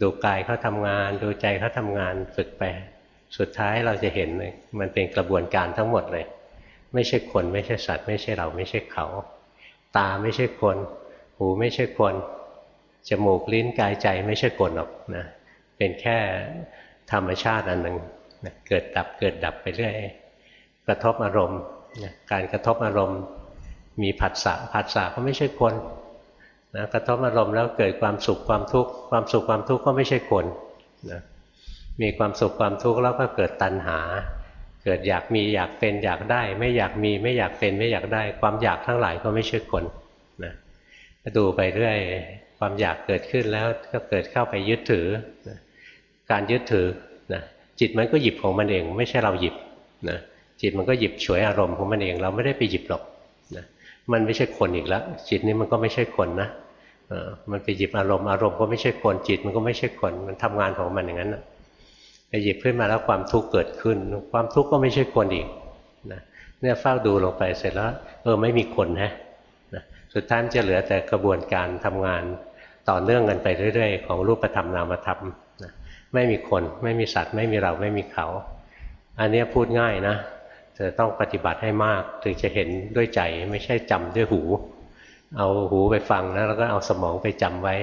ดูกายเขาทำงาน ดูใจเขาทำงานฝึกไป สุดท้ายเราจะเห็นเลยมันเป็นกระบวนการทั้งหมดเลย ไม่ใช่คนไม่ใช่สัตว์ ไม่ใช่เราไม่ใช่เขา ตาไม่ใช่คน หูไม่ใช่คนจมูกลิ้นกายใจไม่ใช่คนหรอกนะ เป็นแค่ธรรมชาติอันหนึ่ง เกิดดับเกิดดับไปเรื่อยกระทบอารมณ์การกระทบอารมณ์ มีผัสสะผัสสะก็ไม่ใช่คนนะกระทบอารมณ์แล้วเกิดความสุขความทุกข์ความสุขความทุกข์ก็ไม่ใช่คนนะมีความสุขความทุกข์แล้วก็เกิดตัณหา เกิดอยากมีอยากเป็นอยากได้ ไม่อยากมีไม่อยากเป็นไม่อยากได้ ความอยากทั้งหลายก็ไม่ใช่คนนะดูไปเรื่อยความอยากเกิดขึ้นแล้วก็เกิดเข้าไปยึดถือ การยึดถือ จิตมันก็หยิบของมันเอง ไม่ใช่เราหยิบนะจิตมันก็หยิบฉวยอารมณ์ของมันเอง เราไม่ได้ไปหยิบหรอกนะมันไม่ใช่คนอีกแล้ว จิตนี้มันก็ไม่ใช่คนนะมันไปหยิบอารมณ์อารมณ์ก็ไม่ใช่คนจิตมันก็ไม่ใช่คนมันทำงานของมันอย่างนั้นนะไปหยิบขึ้นมาแล้วความทุกข์เกิดขึ้น ความทุกข์ก็ไม่ใช่คนอีกนะเนี่ยเฝ้าดูลงไปเสร็จแล้ว เออไม่มีคนฮะนะสุดท้ายมันจะเหลือแต่กระบวนการทำงานต่อเนื่องกันไปเรื่อย ๆ ของรูปธรรมนามธรรม ไม่มีคน ไม่มีสัตว์ ไม่มีเราไม่มีเขา อันนี้พูดง่ายนะแต่ต้องปฏิบัติให้มากถึงจะเห็นด้วยใจไม่ใช่จำด้วยหู เอาหูไปฟังนะแล้วก็เอาสมองไปจำไว้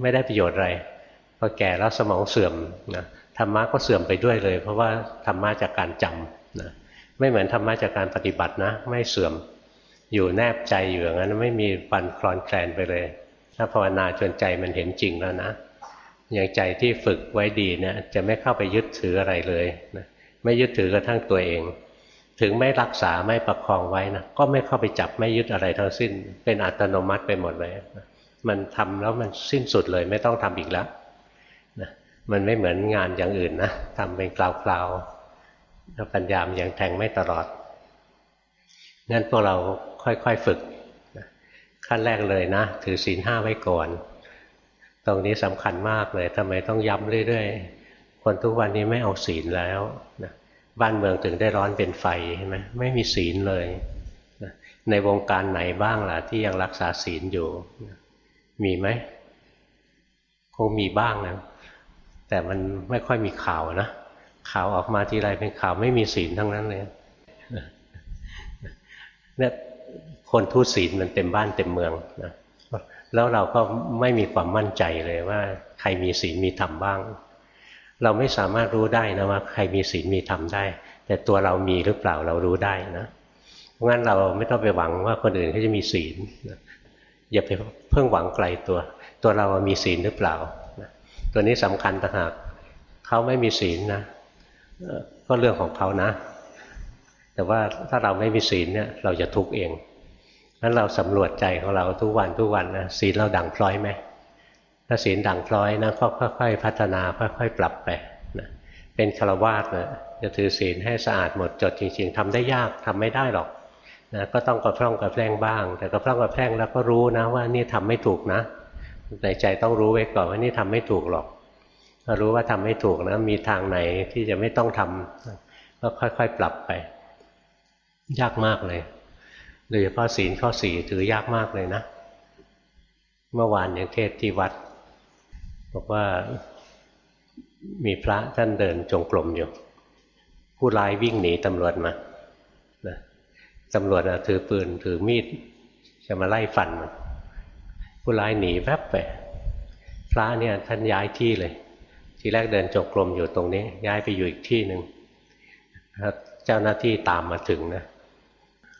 ไม่ได้ประโยชน์อะไรพอแก่แล้วสมองเสื่อมนะธรรมะก็เสื่อมไปด้วยเลย เพราะว่าธรรมะจากการจำนะไม่เหมือนธรรมะจากการปฏิบัตินะ ไม่เสื่อมอยู่แนบใจอยู่อย่างนั้นไม่มีปันคลอนแคลนไปเลย ถ้าภาวนาจนใจมันเห็นจริงแล้วนะ อย่างใจที่ฝึกไว้ดีเนี่ยจะไม่เข้าไปยึดถืออะไรเลยนะไม่ยึดถือกระทั่งตัวเอง ถึงไม่รักษาไม่ประคองไว้นะก็ไม่เข้าไปจับไม่ยึดอะไรทั้งสิ้น เป็นอัตโนมัติไปหมดเลยนะมันทำแล้วมันสิ้นสุดเลยไม่ต้องทำอีกแล้วนะมันไม่เหมือนงานอย่างอื่นนะทำเป็นกล่าวๆแล้วปัญญามยังแทงไม่ตลอดงั้นพวกเราค่อยๆฝึกขั้นแรกเลยนะ ถือศีลห้าไว้ก่อน ตรงนี้สำคัญมากเลยทำไมต้องย้ำเรื่อยๆ คนทุกวันนี้ไม่เอาศีลแล้วนะบ้านเมืองถึงได้ร้อนเป็นไฟใช่ไหมไม่มีศีลเลยนะในวงการไหนบ้างล่ะที่ยังรักษาศีลอยู่นะมีไหมคงมีบ้างนะแต่มันไม่ค่อยมีข่าวนะข่าวออกมาทีไรเป็นข่าวไม่มีศีลทั้งนั้นเลยเนี่ยคนทุศีลมันเต็มบ้านเต็มเมืองนะ แล้วเราก็ไม่มีความมั่นใจเลยว่า ใครมีศีลมีธรรมบ้าง เราไม่สามารถรู้ได้นะว่าใครมีศีลมีธรรมได้ แต่ตัวเรามีหรือเปล่าเรารู้ได้นะเพราะงั้นเราไม่ต้องไปหวังว่าคนอื่นเขาจะมีศีลอย่าไปเพิ่งหวังไกลตัว ตัวเรามีศีลหรือเปล่าตัวนี้สำคัญต่างหากเขาไม่มีศีลนะก็เรื่องของเขานะ แต่ว่าถ้าเราไม่มีศีลเนี่ยเราจะทุกข์เอง นั้นเราสำรวจใจของเราทุกวันทุกวันนะศีลเราดังพร้อยไหมถ้าศีลดังพร้อยนะก็ค่อยๆพัฒนาค่อยๆปรับไปนะเป็นฆราวาสนะจะถือศีลให้สะอาดหมดจดจริง ๆทำได้ยากทำไม่ได้หรอกนะก็ต้องกระพร่องกระแพร่งบ้าง แต่กระพร่องกระแพร่งแล้วก็รู้นะว่านี่ทำไม่ถูกนะในใจต้องรู้ไว้ก่อนว่านี่ทำไม่ถูกหรอกรู้ว่าทำไม่ถูกนะมีทางไหนที่จะไม่ต้องทำก็ค่อยๆปรับไป ยากมากเลย โดยเฉพาะศีลข้อสี่ถือยากมากเลยนะ เมื่อวานอย่างเทศที่วัด บอกว่ามีพระท่านเดินจงกรมอยู่ ผู้ร้ายวิ่งหนีตำรวจมานะตำรวจถือปืนถือมีด จะมาไล่ฟันมันผู้ร้ายหนีแวบไปพระเนี่ยท่านย้ายที่เลย ทีแรกเดินจงกรมอยู่ตรงนี้ ย้ายไปอยู่อีกที่หนึ่งเจ้าหน้าที่ตามมาถึงนะ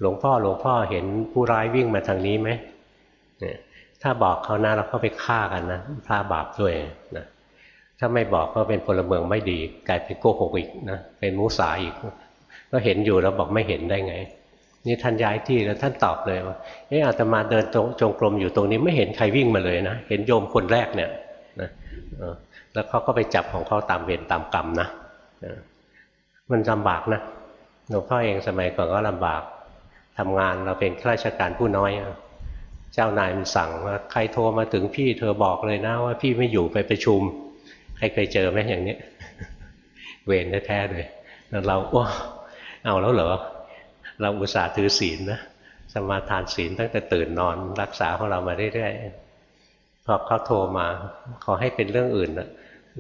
หลวงพ่อหลวงพ่อเห็นผู้ร้ายวิ่งมาทางนี้ไหมเนี่ยถ้าบอกเขานะเราก็ไปฆ่ากันนะพระบาปด้วยนะถ้าไม่บอกก็เป็นพลเมืองไม่ดีกลายเป็นโกหกอีกนะเป็นมุสาอีก ก็เห็นอยู่แล้วบอกไม่เห็นได้ไง นี่ท่านย้ายที่แล้วท่านตอบเลยว่าเอออาตมาเดินจงกรมอยู่ตรงนี้ไม่เห็นใครวิ่งมาเลยนะเห็นโยมคนแรกเนี่ยนะแล้วเขาก็ไปจับของเขาตามเวรตามกรรมนะมันลำบากนะหลวงพ่อเองสมัยก่อนก็ลำบาก ทำงานเราเป็นข้าราชการผู้น้อย เจ้านายมันสั่งว่าใครโทรมาถึงพี่เธอบอกเลยนะว่าพี่ไม่อยู่ไปประชุม ใครเคยเจอไหมอย่างนี้เวรแท้ๆเลยแล้วเราโอ้เอาแล้วเหรอ เราอุตส่าห์ถือศีลนะสมาทานศีลตั้งแต่ตื่นนอนรักษาของเรามาเรื่อยๆพอเขาโทรมา ขอให้เป็นเรื่องอื่นนะ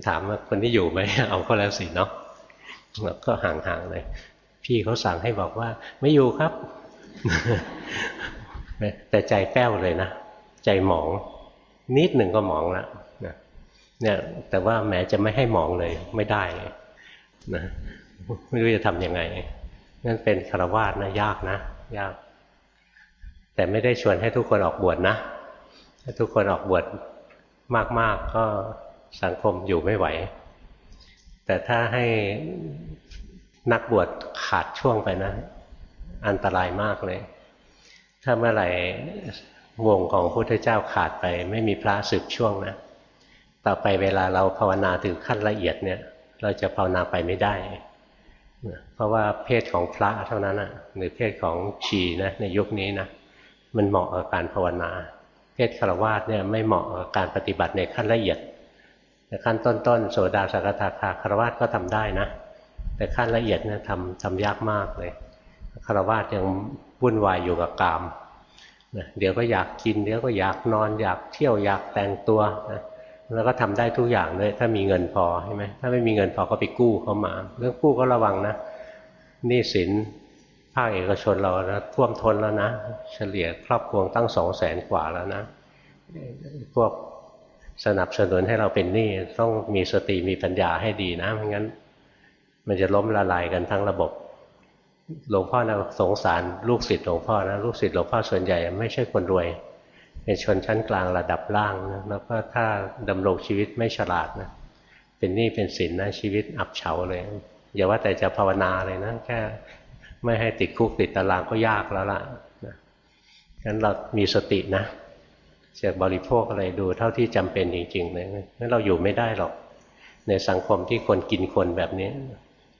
ถามว่าคนที่อยู่ไหมเอาก็แล้วสิเนาะแล้วก็ห่างๆเลย พี่เขาสั่งให้บอกว่า ไม่อยู่ครับ แต่ใจแป้วเลยนะ ใจหมอง นิดหนึ่งก็หมองล้วเนี่ยแต่ว่าแม้จะไม่ให้หมองเลยไม่ได้นะไม่รู้จะทำยังไงนั่นเป็นคารวาสนะยากนะยาก แต่ไม่ได้ชวนให้ทุกคนออกบวชนะ ถ้าทุกคนออกบวชมาก ๆ ก็สังคมอยู่ไม่ไหว แต่ถ้าให้นักบวชขาดช่วงไปนะ อันตรายมากเลย ถ้าเมื่อไหร่วงของพุทธเจ้าขาดไป ไม่มีพระสืบช่วงนะ ต่อไปเวลาเราภาวนาถึงขั้นละเอียดเนี่ย เราจะภาวนาไปไม่ได้ เพราะว่าเพศของพระเท่านั้นนะหรือเพศของชีนะในยุคนี้นะมันเหมาะกับการภาวนา เพศคารวาสเนี่ยไม่เหมาะกับการปฏิบัติในขั้นละเอียดแต่ขั้นต้นๆโสดาสกทาคาคารวาสก็ทำได้นะ แต่ขั้นละเอียดเนี่ยทำทำยากมากเลย คารวาสยังวุ่นวายอยู่กับกามนะเดี๋ยวก็อยากกินเดี๋ยวก็อยากนอน อยากเที่ยวอยากแต่งตัวนะแล้วก็ทำได้ทุกอย่างเลย ถ้ามีเงินพอใช่ไหมถ้าไม่มีเงินพอก็ไปกู้เข้ามา เรื่องกู้ก็ระวังนะหนี้สินภาคเอกชนเรานะท่วมท้นแล้วนะ เฉลี่ยครอบครัวตั้งสองแสนกว่าแล้วนะ พวกสนับสนุนให้เราเป็นหนี้ต้องมีสติมีปัญญาให้ดีนะไม่งั้น มันจะล้มละลายกันทั้งระบบ หลวงพ่อนะสงสารลูกศิษย์หลวงพ่อนะลูกศิษย์หลวงพ่อส่วนใหญ่ไม่ใช่คนรวย เป็นชนชั้นกลางระดับล่างนะแล้วก็ถ้าดำรงชีวิตไม่ฉลาดนะเป็นหนี้เป็นสินนะชีวิตอับเฉาเลยอย่าว่าแต่จะภาวนาเลยนะแค่ไม่ให้ติดคุกติดตารางก็ยากแล้วล่ะงั้นเรามีสตินะจะบริโภคอะไรดูเท่าที่จำเป็นจริงๆเลยงั้นเราอยู่ไม่ได้หรอก ในสังคมที่คนกินคนแบบนี้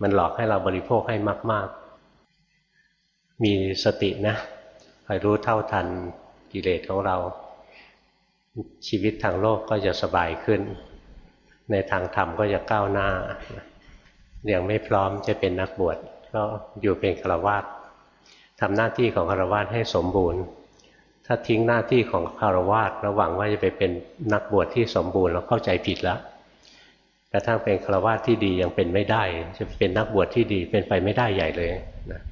มันหลอกให้เราบริโภคให้มากๆ มีสตินะคอยรู้เท่าทันกิเลสของเรา ชีวิตทางโลกก็จะสบายขึ้น ในทางธรรมก็จะก้าวหน้า ยังไม่พร้อมจะเป็นนักบวชก็อยู่เป็นฆราวาสทำหน้าที่ของฆราวาสให้สมบูรณ์ ถ้าทิ้งหน้าที่ของฆราวาสระหวังว่าจะไปเป็นนักบวชที่สมบูรณ์แล้วเข้าใจผิดแล้วกระทั่งเป็นฆราวาสที่ดียังเป็นไม่ได้ จะเป็นนักบวชที่ดีเป็นไปไม่ได้ใหญ่เลยนะ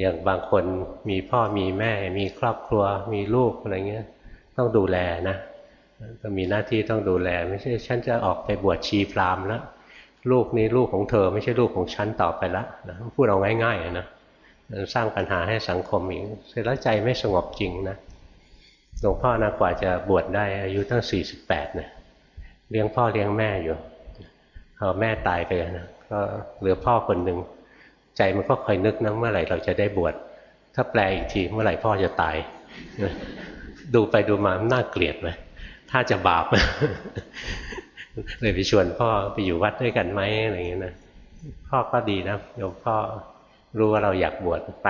อย่างบางคนมีพ่อมีแม่ มีครอบครัว มีลูกอะไรเงี้ย ต้องดูแลนะก็มีหน้าที่ต้องดูแล ไม่ใช่ฉันจะออกไปบวชชีพรามแล้วลูกนี้ลูกของเธอไม่ใช่ลูกของฉันต่อไปละนะพูดเอาง่ายๆนะสร้างปัญหาให้สังคมอีกเสร็จแล้วใจไม่สงบจริงนะหลวงพ่อนะกว่าจะบวชได้อายุตั้งสี่สิบแปดนะเลี้ยงพ่อเลี้ยงแม่อยู่พอแม่ตายไปนะก็เหลือพ่อคนหนึ่ง ใจมันก็คอยนึกนะเมื่อไหร่เราจะได้บวชถ้าแปลอีกทีเมื่อไหร่พ่อจะตาย ดูไปดูมาน่าเกลียดเลยถ้าจะบาปเลยไปชวนพ่อไปอยู่วัดด้วยกันไหมอะไรอย่างเงี้ยนะพ่อก็ดีนะโยมพ่อรู้ว่าเราอยากบวชไป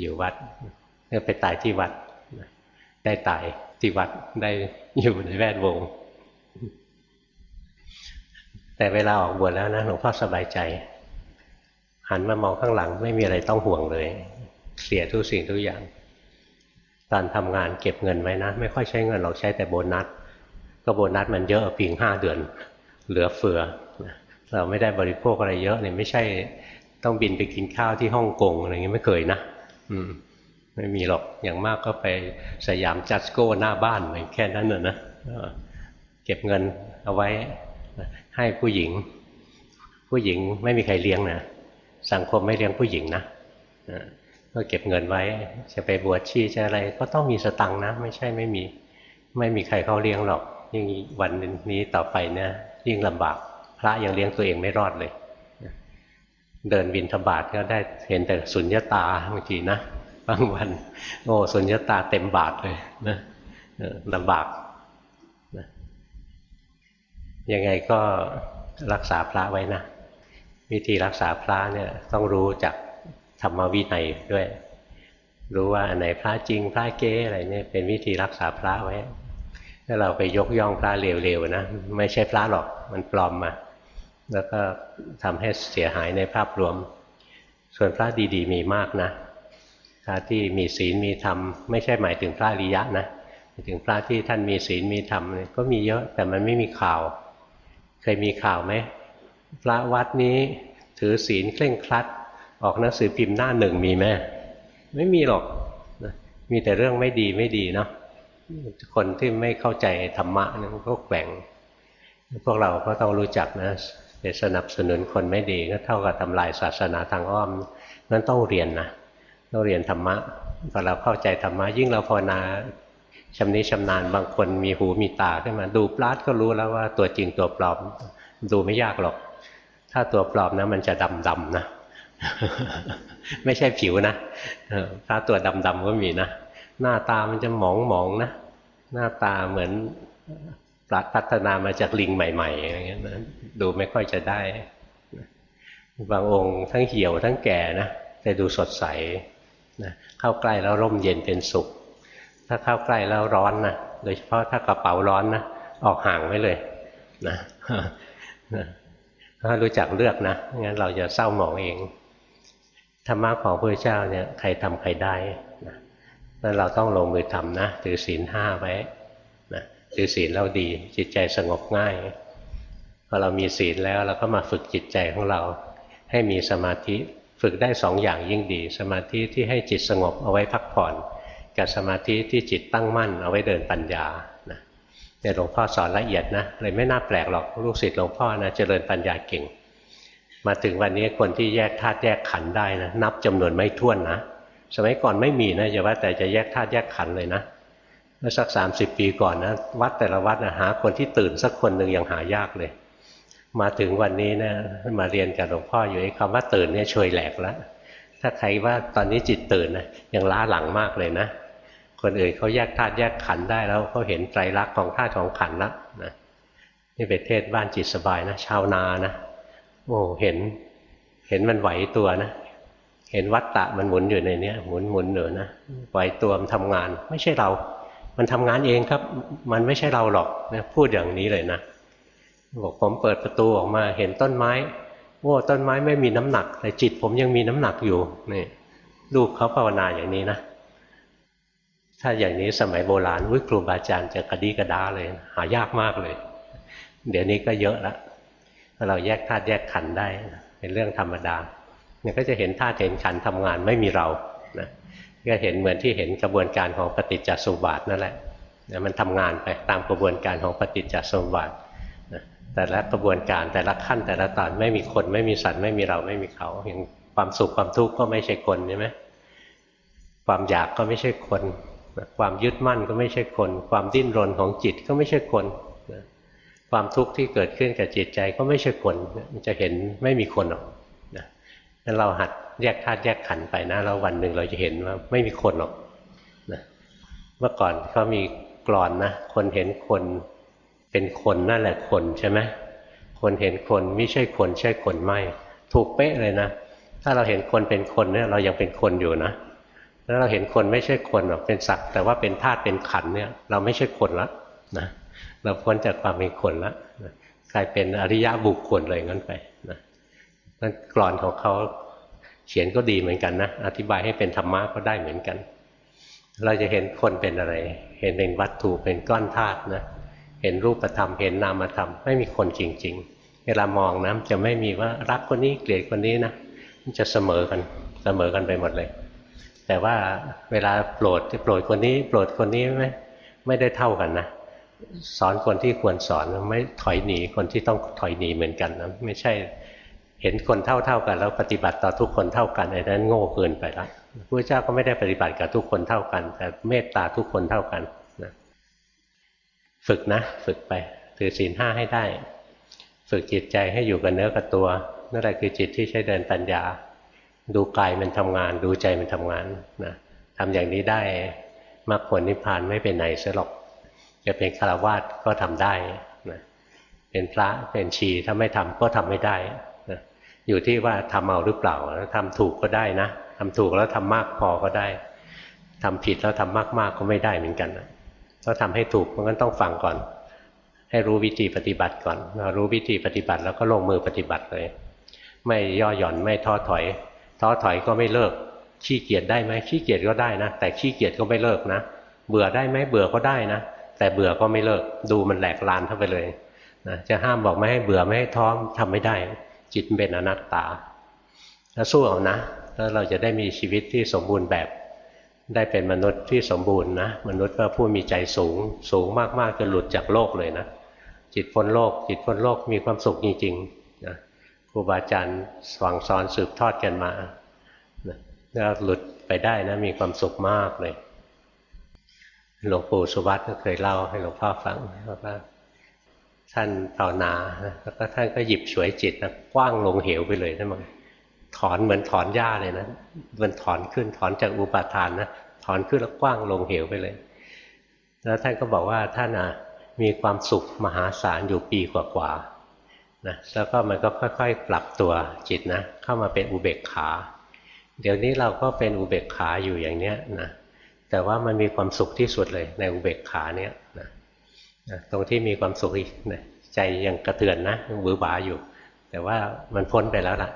อยู่วัดเนี่ยไปตายที่วัด ได้ตายที่วัดได้อยู่ในแวดวง แต่เวลาออกบวชแล้วนะหลวงพ่อสบายใจ หันมามองข้างหลังไม่มีอะไรต้องห่วงเลย เสียทุกสิ่งทุกอย่าง ตอนทำงานเก็บเงินไว้นะ ไม่ค่อยใช้เงินเราใช้แต่โบนัสก็โบนัสมันเยอะเพียงห้าเดือน เหลือเฟือ เราไม่ได้บริโภคอะไรเยอะเนี่ยไม่ใช่ต้องบินไปกินข้าวที่ฮ่องกงอะไรเงี้ยไม่เคยนะอืม ไม่มีหรอกอย่างมากก็ไปสยามจัดโก้หน้าบ้านแค่นั้นน่ะนะเก็บเงินเอาไว้ให้ผู้หญิง ผู้หญิงไม่มีใครเลี้ยงนะ สังคมไม่เลี้ยงผู้หญิงนะก็เก็บเงินไว้ จะไปบวชชีจะอะไร ก็ต้องมีสตังค์นะ ไม่ใช่ไม่มี ไม่มีใครเขาเลี้ยงหรอก ยิ่งวันนี้ต่อไปเนี่ยยิ่งลำบาก พระยังเลี้ยงตัวเองไม่รอดเลย เดินบินธบาตก็ได้เห็นแต่สุญญาตาบางทีนะบางวัน โอ้สุญญาตาเต็มบาทเลยนะลำบากยังไงก็รักษาพระไว้นะ วิธีรักษาพระเนี่ยต้องรู้จากธรรมวินัยด้วย รู้ว่าอันไหนพระจริงพระเก๊อะไรเนี่ยเป็นวิธีรักษาพระไว้ถ้าเราไปยกย่องพระเร็วๆนะไม่ใช่พระหรอกมันปลอมมาแล้วก็ทำให้เสียหายในภาพรวม ส่วนพระดีๆ มีมากนะพระที่มีศีลมีธรรมไม่ใช่หมายถึงพระริยะนะหมายถึงพระที่ท่านมีศีลมีธรรมก็มีเยอะแต่มันไม่มีข่าว เคยมีข่าวไหม พระวัดนี้ถือศีลเคร่งครัด ออกหนังสือพิมพ์หน้าหนึ่งมีไหมไม่มีหรอกมีแต่เรื่องไม่ดีไม่ดีเนาะคนที่ไม่เข้าใจธรรมะนี่ก็แกว่ง พวกเราก็ต้องรู้จักนะไปสนับสนุนคนไม่ดีก็เท่ากับทำลายศาสนาทางอ้อมนั้นต้องเรียนนะต้องเรียนธรรมะพอเราเข้าใจธรรมะยิ่งเราภาวนาชำนิชำนาญบางคนมีหูมีตาขึ้นมา ดูปลาดก็รู้แล้วว่าตัวจริงตัวปลอม ดูไม่ยากหรอก ถ้าตัวปลอมนะ มันจะดำดำนะ ไม่ใช่ผิวนะถ้าตัวดำดำก็มีนะ หน้าตามันจะหมองหมองนะ หน้าตาเหมือนปรัพัฒนามาจากลิงใหม่ๆอย่างเงี้ยนะดูไม่ค่อยจะได้ บางองค์ทั้งเหี่ยวทั้งแก่นะแต่ดูสดใสนะเข้าใกล้แล้วร่มเย็นเป็นสุข ถ้าเข้าใกล้แล้วร้อนนะโดยเฉพาะถ้ากระเป๋าร้อนนะออกห่างไว้เลยนะ ถ้ารู้จักเลือกนะงั้นเราจะเศร้าหมองเองธรรมะของพระเจ้าเนี่ยใครทำใครได้นะแล้วเราต้องลงมือทำนะถือศีลห้าไว้นะถือศีลเราดี จิตใจสงบง่ายพอเรามีศีลแล้วเราก็มาฝึกจิตใจของเรา ให้มีสมาธิฝึกได้สองอย่างยิ่งดี สมาธิที่ให้จิตสงบเอาไว้พักผ่อน กับสมาธิที่จิตตั้งมั่นเอาไว้เดินปัญญา เนี่หลวงพ่อสอนละเอียดนะเลยไม่น่าแปลกหรอกลูกศิษย์หลวงพ่อนะเจริญปัญญาเก่ง มาถึงวันนี้คนที่แยกธาตุแยกขันได้นะนับจำนวนไม่ถ้วนนะสมัยก่อนไม่มีนะอย่าว่าแต่จะแยกธาตุแยกขันเลยนะเมื่อสักสามสิบปีก่อนนะวัดแต่ละวัดนะหาคนที่ตื่นสักคนหนึ่งยังหายากเลย มาถึงวันนี้นะมาเรียนกับหลวงพ่ออยู่ไอ้คำว่าตื่นเนี่ยช่วยแหลกแล้วถ้าใครว่าตอนนี้จิตตื่นนะยังล้าหลังมากเลยนะ คนอื่นเขาแยกธาตุแยกขันได้แล้วเขาเห็นไตรลักษณ์ของธาตุของขันละนะนี่เป็นเทศบ้านจิตสบายนะชาวนานะโอ้เห็น เห็นมันไหวตัวนะเห็นวัตตะมันหมุนอยู่ในเนี้ยหมุนหมุนอยู่นะไหวตัวมันทำงาน ไม่ใช่เรา มันทำงานเองครับ มันไม่ใช่เราหรอกนะพูดอย่างนี้เลยนะบอกผมเปิดประตูออกมาเห็นต้นไม้โอ้ต้นไม้ไม่มีน้ำหนัก แต่จิตผมยังมีน้ำหนักอยู่นี่ลูกเขาภาวนาอย่างนี้นะ ถ้าอย่างนี้สมัยโบราณวิครูบาอาจารย์จะกระดีกระดาเลย หายากมากเลย เดี๋ยวนี้ก็เยอะละเราแยกธาตุแยกขันได้ เป็นเรื่องธรรมดาเนี่ยก็จะเห็นธาตุเห็นขันทำงานไม่มีเรานะก็เห็นเหมือนที่เห็นกระบวนการของปฏิจจสมบัตินั่นแหละนะมันทำงานไปตามกระบวนการของปฏิจจสมบัตินะแต่ละกระบวนการแต่ละขั้นแต่ละตอนไม่มีคนไม่มีสัตว์ไม่มีเราไม่มีเขาอย่างความสุขความทุกข์ก็ไม่ใช่คนใช่ไหมความอยากก็ไม่ใช่คน ความยึดมั่นก็ไม่ใช่คน ความดิ้นรนของจิตก็ไม่ใช่คนความทุกข์ที่เกิดขึ้นกับจิตใจก็ไม่ใช่คนมันจะเห็นไม่มีคนหรอกนะงั้นเราหัดแยกธาตุแยกขันไปนะแล้ววันหนึ่งเราจะเห็นว่าไม่มีคนหรอกนะเมื่อก่อนเขามีกรอนนะคนเห็นคนเป็นคนนั่นแหละคนใช่ไหมคนเห็นคนไม่ใช่คนใช่คนไม่ ถูกเป๊ะเลยนะ ถ้าเราเห็นคนเป็นคนเนี่ยเรายังเป็นคนอยู่นะ แล้วเราเห็นคนไม่ใช่คนหรอกเป็นสัตว์แต่ว่าเป็นธาตุเป็นขันเนี่ยเราไม่ใช่คนละนะเราพ้นจากความเป็นคนละกลายเป็นอริยะบุคคลเลยงั้นไปนะนั่นกรอนของเขาเขียนก็ดีเหมือนกันนะอธิบายให้เป็นธรรมะก็ได้เหมือนกัน เราจะเห็นคนเป็นอะไร เห็นเป็นวัตถุเป็นก้อนธาตุนะเห็นรูปธรรมเห็นนามธรรมไม่มีคนจริง ๆ เวลามองนะจะไม่มีว่ารักคนนี้เกลียดคนนี้นะมันจะเสมอกันเสมอกันไปหมดเลย แต่ว่าเวลาโปรดที่โปรดคนนี้โปรดคนนี้ไม่ไม่ได้เท่ากันนะสอนคนที่ควรสอนไม่ถอยหนีคนที่ต้องถอยหนีเหมือนกันนะไม่ใช่เห็นคนเท่าเท่ากัน แล้วปฏิบัติต่อทุกคนเท่ากันไอ้นั้นโง่เกินไปละพระเจ้าก็ไม่ได้ปฏิบัติกับทุกคนเท่ากัน แต่เมตตาทุกคนเท่ากันนะฝึกนะ ฝึกไปถือศีลห้าให้ได้ ฝึกจิตใจให้อยู่กับเนื้อกับตัวนั่นแหละคือจิตที่ใช้เดินปัญญา ดูกายมันทำงาน ดูใจมันทำงานนะทำอย่างนี้ได้มรรคผลนิพพานไม่เป็นไหนเสียหรอก จะเป็นคาวาสก็ทำได้นะเป็นพระเป็นชีถ้าไม่ทำก็ทำไม่ได้นะอยู่ที่ว่าทำเอาหรือเปล่าทำถูกก็ได้นะทำถูกแล้วทำมากพอก็ได้ทำผิดแล้วทำมากๆก็ไม่ได้เหมือนกันนะถ้าทำให้ถูกมันก็ต้องฟังก่อน ให้รู้วิธีปฏิบัติก่อนรู้วิธีปฏิบัติแล้วก็ลงมือปฏิบัติเลย ไม่ย่อหย่อนไม่ท้อถอย ท้อถอยก็ไม่เลิก ขี้เกียจได้ไหมขี้เกียจก็ได้นะ แต่ขี้เกียจก็ไม่เลิกนะ เบื่อได้ไหมเบื่อก็ได้นะ แต่เบื่อก็ไม่เลิก ดูมันแหลกลานเข้าไปเลยนะจะห้ามบอกไม่ให้เบื่อไม่ให้ท้อทำไม่ได้ จิตเป็นอนัตตาแล้วสู้เอานะแล้วเราจะได้มีชีวิตที่สมบูรณ์แบบ ได้เป็นมนุษย์ที่สมบูรณ์นะมนุษย์ก็ผู้มีใจสูง สูงมากๆจนหลุดจากโลกเลยนะจิตพ้นโลก จิตพ้นโลกมีความสุขจริงๆ ครูบาอาจารย์สวงสอนสืบทอดกันมาแล้วหลุดไปได้นะมีความสุขมากเลย หลวงปู่สุวัตก็เคยเล่าให้หลวงพ่อฟังว่าท่านภาวนาแล้วก็ท่านก็หยิบฉวยจิตนะกว้างลงเหวไปเลยนะมันถอนเหมือนถอนหญ้าเลยนะมันถอนขึ้นถอนจากอุปาทานนะถอนขึ้นแล้วกว้างลงเหวไปเลย แล้วท่านก็บอกว่าท่านอะมีความสุขมหาศาลอยู่ปีกว่าๆ นะแล้วก็มันก็ค่อยๆปรับตัวจิตนะเข้ามาเป็นอุเบกขา เดี๋ยวนี้เราก็เป็นอุเบกขาอยู่อย่างเนี้ยนะแต่ว่ามันมีความสุขที่สุดเลยในอุเบกขาเนี้ยนะตรงที่มีความสุขอีกนะใจยังกระเทือนนะยังบือบาอยู่ แต่ว่ามันพ้นไปแล้วล่ะ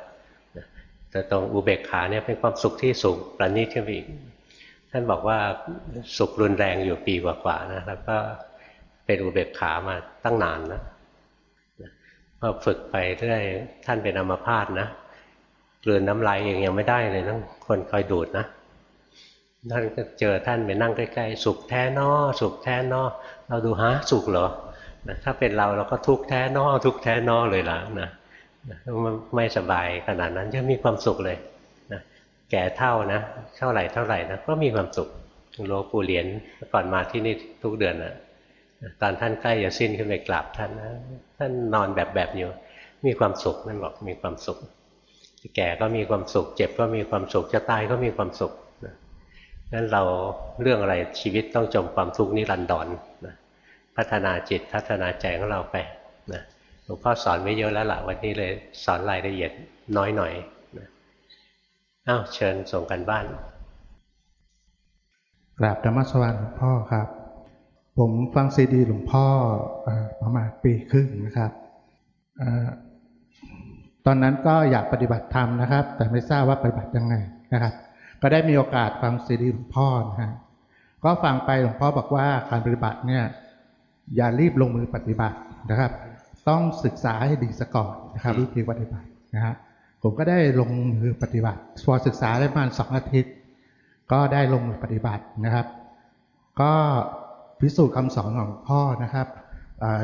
แต่ตรงอุเบกขาเนี่ยเป็นความสุขที่สูงประณีตขึ้นไปอีกท่านบอกว่าสุขรุนแรงอยู่ปีกว่าๆนะแล้วก็เป็นอุเบกขามาตั้งนานนะ พอฝึกไปเรื่อยท่านเป็นอัมพาตนะกลืนน้ำลายเองยังไม่ได้เลยต้องคนคอยดูดนะท่านก็เจอท่านไปนั่งใกล้ๆสุขแท้นอสุขแท้นอเราดูฮะสุขเหรอนะถ้าเป็นเราเราก็ทุกแท้นอทุกแท้นอเลยล่ะนะไม่สบายขนาดนั้นจะมีความสุขเลยนะแก่เท่านะเท่าไหร่เท่าไหร่นะก็มีความสุขหลวงปู่เหรียญก่อนมาที่นี่ทุกเดือนน่ะ ตอนท่านใกล้จะสิ้นขึ้นไปกราบท่านนะท่านนอนแบบแบบอยู่ มีความสุขนั่นบอกมีความสุขแก่ก็มีความสุข เจ็บก็มีความสุขจะตายก็มีความสุขนั้นเราเรื่องอะไรชีวิตต้องจมความทุกข์นิรันดรนะพัฒนาจิตพัฒนาใจของเราไปนะหลวงพ่อสอนไว้เยอะแล้วล่ะวันนี้เลยสอนรายละเอียดน้อยหน่อยนะอ้าวเชิญส่งกันบ้านกราบธรรมสวรรค์หลวงพ่อครับ ผมฟังซีดีหลวงพ่อประมาณปีครึ่งนะครับตอนนั้นก็อยากปฏิบัติธรรมนะครับ แต่ไม่ทราบว่าปฏิบัติยังไงนะครับ ก็ได้มีโอกาสฟังซีดีหลวงพ่อนะฮะก็ฟังไปหลวงพ่อบอกว่าการปฏิบัติเนี่ยอย่ารีบลงมือปฏิบัตินะครับ ต้องศึกษาให้ดีสก่อนนะครับวิธีปฏิบัตินะฮะผมก็ได้ลงมือปฏิบัติพอศึกษาได้ประมาณสองอาทิตย์ ก็ได้ลงมือปฏิบัตินะครับ ก็ พิสูจน์คำสอนของพ่อนะครับ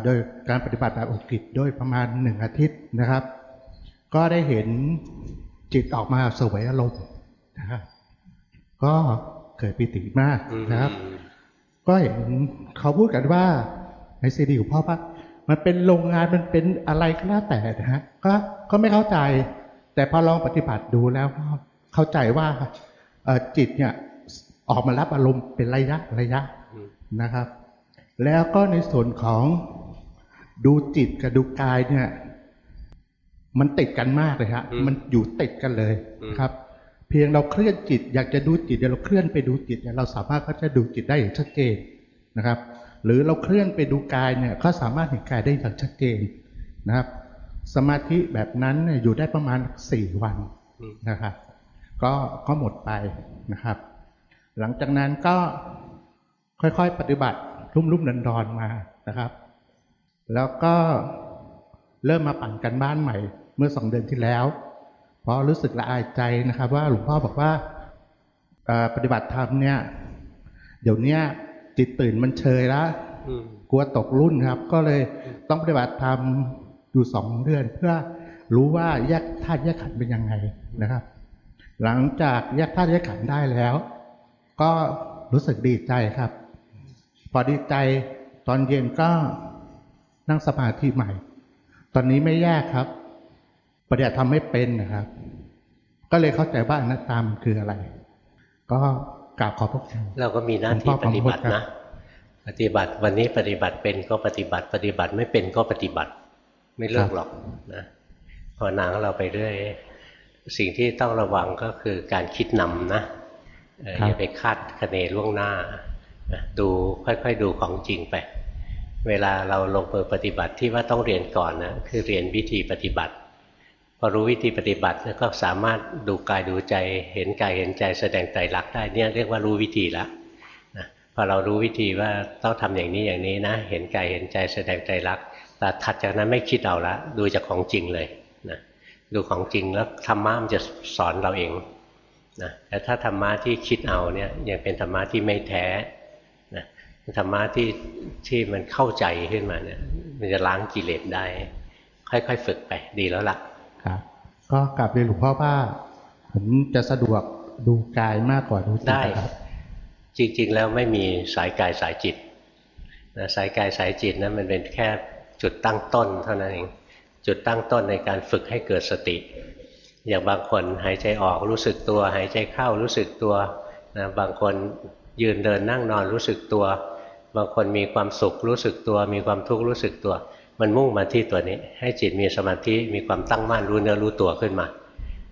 โดยการปฏิบัติแบบอกกิจด้วยประมาณหนึ่งอาทิตย์นะครับ ก็ได้เห็นจิตออกมาสวยอารมณ์นะครับก็เกิดปิติมากนะครับ ก็เห็นเขาพูดกันว่าในซีดีของพ่อว่ามันเป็นโรงงานมันเป็นอะไรก็แล้วแต่นะฮะก็ก็ไม่เข้าใจ แต่พอลองปฏิบัติดูแล้วก็เข้าใจว่าจิตเนี่ยออกมารับอารมณ์เป็นระยะระยะ นะครับ แล้วก็ในส่วนของดูจิตกับดูกายเนี่ย มันติดกันมากเลยฮะมันอยู่ติดกันเลยครับ เพียงเราเคลื่อนจิต อยากจะดูจิตเดี๋ยวเราเคลื่อนไปดูจิตเนี่ยเราสามารถก็จะดูจิตได้อย่างชัดเจนนะครับ หรือเราเคลื่อนไปดูกายเนี่ย ก็สามารถเห็นกายได้อย่างชัดเจนนะครับ สมาธิแบบนั้นเนี่ยอยู่ได้ประมาณสี่วันนะครับ ก็ก็หมดไปนะครับ หลังจากนั้นก็ ค่อยๆ ปฏิบัติรุ่มๆดันดอนมานะครับ แล้วก็เริ่มมาปั่นกันบ้านใหม่ เมื่อสองเดือนที่แล้ว เพราะรู้สึกละอายใจนะครับ ว่าหลวงพ่อบอกว่าปฏิบัติธรรมเนี่ย เดี๋ยวนี้จิตตื่นมันเชยแล้วกลัวตกรุ่นครับ ก็เลยต้องปฏิบัติธรรมอยู่สองเดือน เพื่อรู้ว่าแยกธาตุแยกขันธ์เป็นยังไงนะครับ หลังจากแยกธาตุแยกขันธ์ได้แล้ว ก็รู้สึกดีใจครับ พอดีใจตอนเย็นก็นั่งสมาธิใหม่ ตอนนี้ไม่แยกครับปฏิบัติทำไม่เป็นนะครับ ก็เลยเข้าใจว่าอนัตตามคืออะไร ก็กราบขอบพระคุณเราก็มีหน้าที่ปฏิบัตินะ ปฏิบัติวันนี้ปฏิบัติเป็นก็ปฏิบัติ ปฏิบัติไม่เป็นก็ปฏิบัติ ไม่เลิกหรอกนะพอนางเราไปเรื่อยสิ่งที่ต้องระวังก็คือการคิดนำนะอย่าไปคาดคะเนล่วงหน้า ดูค่อยๆดูของจริงไป เวลาเราลงมือปฏิบัติที่ว่าต้องเรียนก่อนนะคือเรียนวิธีปฏิบัติพอรู้วิธีปฏิบัติแล้วก็สามารถดูกายดูใจ เห็นกายเห็นใจแสดงใจรักได้เนี่ยเรียกว่ารู้วิธีแล้วนะพอเรารู้วิธีว่าต้องทำอย่างนี้อย่างนี้นะ เห็นกายเห็นใจแสดงใจรัก แต่ถัดจากนั้นไม่คิดเอาละดูจากของจริงเลยนะดูของจริงแล้วธรรมะมันจะสอนเราเองนะแต่ถ้าธรรมะที่คิดเอาเนี่ยยังเป็นธรรมะที่ไม่แท้ ธรรมะที่ที่มันเข้าใจขึ้นมาเนี่ย มันจะล้างกิเลสได้ ค่อยๆฝึกไปดีแล้วละ่ะครับ ก็กลับเรียนหลวงพ่อว่าผมจะสะดวกดูกายมากกว่าดูจิตได้นะครับจริงๆแล้วไม่มีสายกายสายจิตนะสายกายสายจิตนะมันเป็นแค่จุดตั้งต้นเท่านั้นเองจุดตั้งต้นในการฝึกให้เกิดสติ อย่างบางคนหายใจออกรู้สึกตัว หายใจเข้ารู้สึกตัวนะบางคนยืนเดินนั่งนอนรู้สึกตัว บางคนมีความสุขรู้สึกตัว มีความทุกข์รู้สึกตัว มันมุ่งมาที่ตัวนี้ ให้จิตมีสมาธิมีความตั้งมั่นรู้เนื้อรู้ตัวขึ้นมา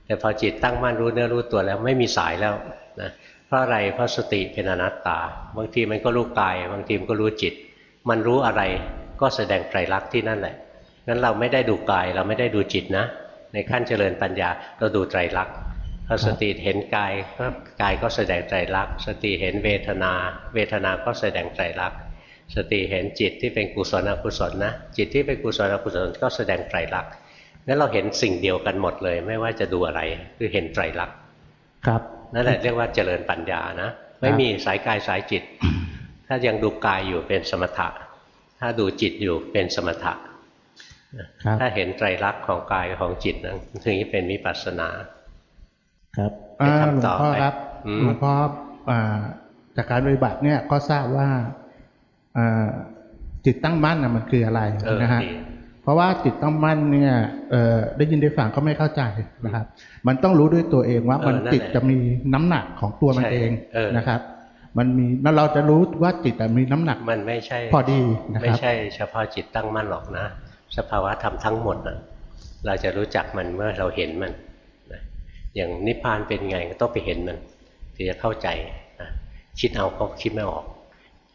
แต่พอจิตตั้งมั่นรู้เนื้อรู้ตัวแล้วไม่มีสายแล้วนะเพราะอะไรเพราะสติเป็นอนัตตา บางทีมันก็รู้กาย บางทีมันก็รู้จิต มันรู้อะไรก็แสดงไตรลักษณ์ที่นั่นแหละงั้นเราไม่ได้ดูกายเราไม่ได้ดูจิตนะ ในขั้นเจริญปัญญาเราดูไตรลักษณ์ พอสติเห็นกายก็กายก็แสดงไตรลักษณ์สติเห็นเวทนา เวทนาก็แสดงไตรลักษณ์สติเห็นจิตที่เป็นกุศลอกุศลนะ จิตที่เป็นกุศลอกุศลก็แสดงไตรลักษณ์งั้นเราเห็นสิ่งเดียวกันหมดเลย ไม่ว่าจะดูอะไรคือเห็นไตรลักษณ์ครับนั่นแหละเรียกว่าเจริญปัญญานะไม่มีสายกายสายจิต ถ้ายังดูกายอยู่เป็นสมถะ ถ้าดูจิตอยู่เป็นสมถะครับถ้าเห็นไตรลักษณ์ของกายของจิตนะถึงจะเป็นวิปัสสนา ครับไปทำหลวต่งอพ่อไปครับอืมหลวงพ่ออ่าจากการปฏิบัติเนี่ยก็ทราบว่าอ่าจิตตั้งมั่นนะมันคืออะไรเออนะฮะดีเพราะว่าจิตตั้งมั่นเนี่ยเอ่อได้ยินได้ฟังก็ไม่เข้าใจนะครับ มันต้องรู้ด้วยตัวเองว่าเออมันนั่นแหละจิตจะมีน้ำหนักของตัวมันใช่เองเออนะครับมันมีแล้วเราจะรู้ว่าจิตอะมีน้ำหนัก มันไม่ใช่ พอดีนะครับไม่ใช่เฉพาะจิตตั้งมั่นหรอกนะ สภาวะธรรมทั้งหมดนะเราจะรู้จักมันเมื่อเราเห็นมันนะ อย่างนิพพานเป็นไงก็ต้องไปเห็นมันถึงจะเข้าใจนะคิดเอาก็คิดไม่ออก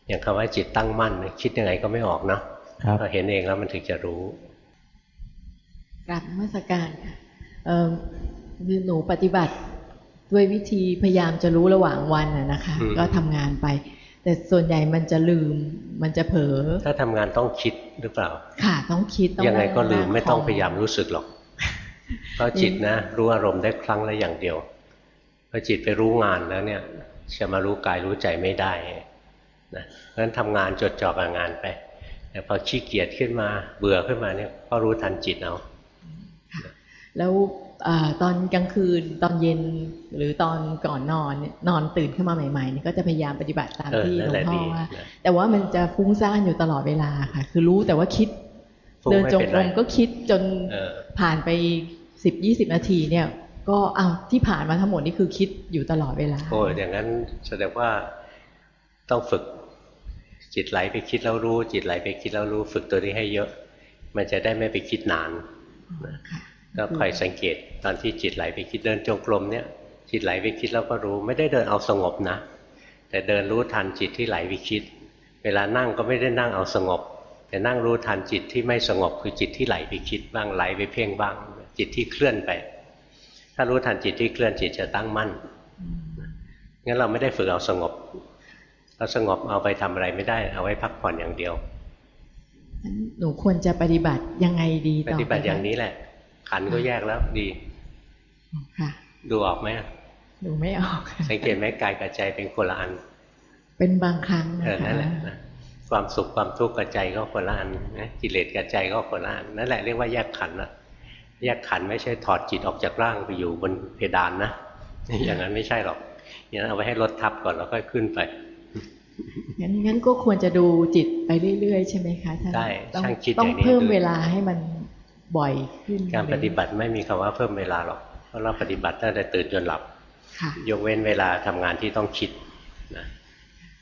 อย่างคำว่าจิตตั้งมั่น คิดยังไงก็ไม่ออกเนาะครับพอเห็นเองแล้วมันถึงจะรู้กราบนมัสการค่ะเอ่อคือหนูปฏิบัติด้วยวิธีพยายามจะรู้ระหว่างวันน่ะนะคะอืมก็ทำงานไป แต่ส่วนใหญ่มันจะลืมมันจะเผลอถ้าทำงานต้องคิดหรือเปล่า ค่ะต้องคิดต้องยังไงก็ลืมนั่ไม่ต้องคพยายามรู้สึกหรอก เพราะจิตนะรู้อารมณ์ได้ครั้งละอย่างเดียวพอจิตไปรู้งานแล้วเนี่ยจะมารู้กายรู้ใจไม่ได้นะเพราะฉะนั้นทำงานจดจ่อกับงานไป แต่พอขี้เกียจขึ้นมาเบื่อขึ้นมาเนี่ยก็รู้ทันจิตเอาแล้วอ่าตอนกลางคืนตอนเย็นหรือตอนก่อนนอนเนี่ยนอนตื่นขึ้นมาใหม่ๆเนี่ยก็จะพยายามปฏิบัติตามเออที่นั่หลนวแหงละพ่อดีว่านะแต่ว่ามันจะฟุ้งซ่านอยู่ตลอดเวลาค่ะ คือรู้แต่ว่าคิดฟุ้งเดินไม่จงเป็นกไรรมก็คิดจนเออผ่านไป สิบยี่สิบนาทีเนี่ย ก็อ้าวที่ผ่านมาทั้งหมดนี่คือคิดอยู่ตลอดเวลา โอ้ยอย่างนั้นแสดงว่าต้องฝึกจิตไหลไปคิดแล้วรู้ จิตไหลไปคิดแล้วรู้ ฝึกตัวนี้ให้เยอะ มันจะได้ไม่ไปคิดนานค่ะก็คอยสังเกตตอนที่จิตไหลไปคิดเดินจงกรมเนี่ย จิตไหลไปคิดแล้วก็รู้ ไม่ได้เดินเอาสงบนะ แต่เดินรู้ทันจิตที่ไหลไปคิด เวลานั่งก็ไม่ได้นั่งเอาสงบ แต่นั่งรู้ทันจิตที่ไม่สงบคือจิตที่ไหลไปคิดบ้างไหลไปเพ่งบ้าง จิตที่เคลื่อนไป ถ้ารู้ทันจิตที่เคลื่อนจิตจะตั้งมั่นงั้นเราไม่ได้ฝึกเอาสงบเอาสงบเอาไปทำอะไรไม่ได้ เอาไว้พักผ่อนอย่างเดียวงั้นหนูควรจะปฏิบัติยังไงดีปต่อฏิบัติไปคะอย่างนี้แหละ ขันก็แยกแล้วดีค่ะ ดูออกไหมหนูไม่ออก สังเกตไหมกายกับใจเป็นคนละอัน เป็นบางครั้งเอนะอคะนั่นแหละนะความสุขความทุกข์กับใจก็คนละอันนะกิเลสกับใจก็คนละอันนั่นแหละเรียกว่าแยกขันธ์นะ แยกขันธ์ไม่ใช่ถอดจิตออกจากร่างไปอยู่บนเพดานนะ อย่างนั้นไม่ใช่หรอกอย่างนั้นเอาไว้ให้ลดทับก่อนแล้วก็ขึ้นไปงั้นงั้นก็ควรจะดูจิตไปเรื่อยๆ ใช่ไหมคะท่านได้ต้องช่างคิดต้องอย่างนี้เพิ่มดูเวลาให้มันบ่อยขึ้น การปฏิบัติไม่มีคำว่าเพิ่มเวลาหรอกเพราะเราปฏิบัติตั้งแต่ตื่นจนหลับค่ะยกเว้นเวลาทำงานที่ต้องคิดนะ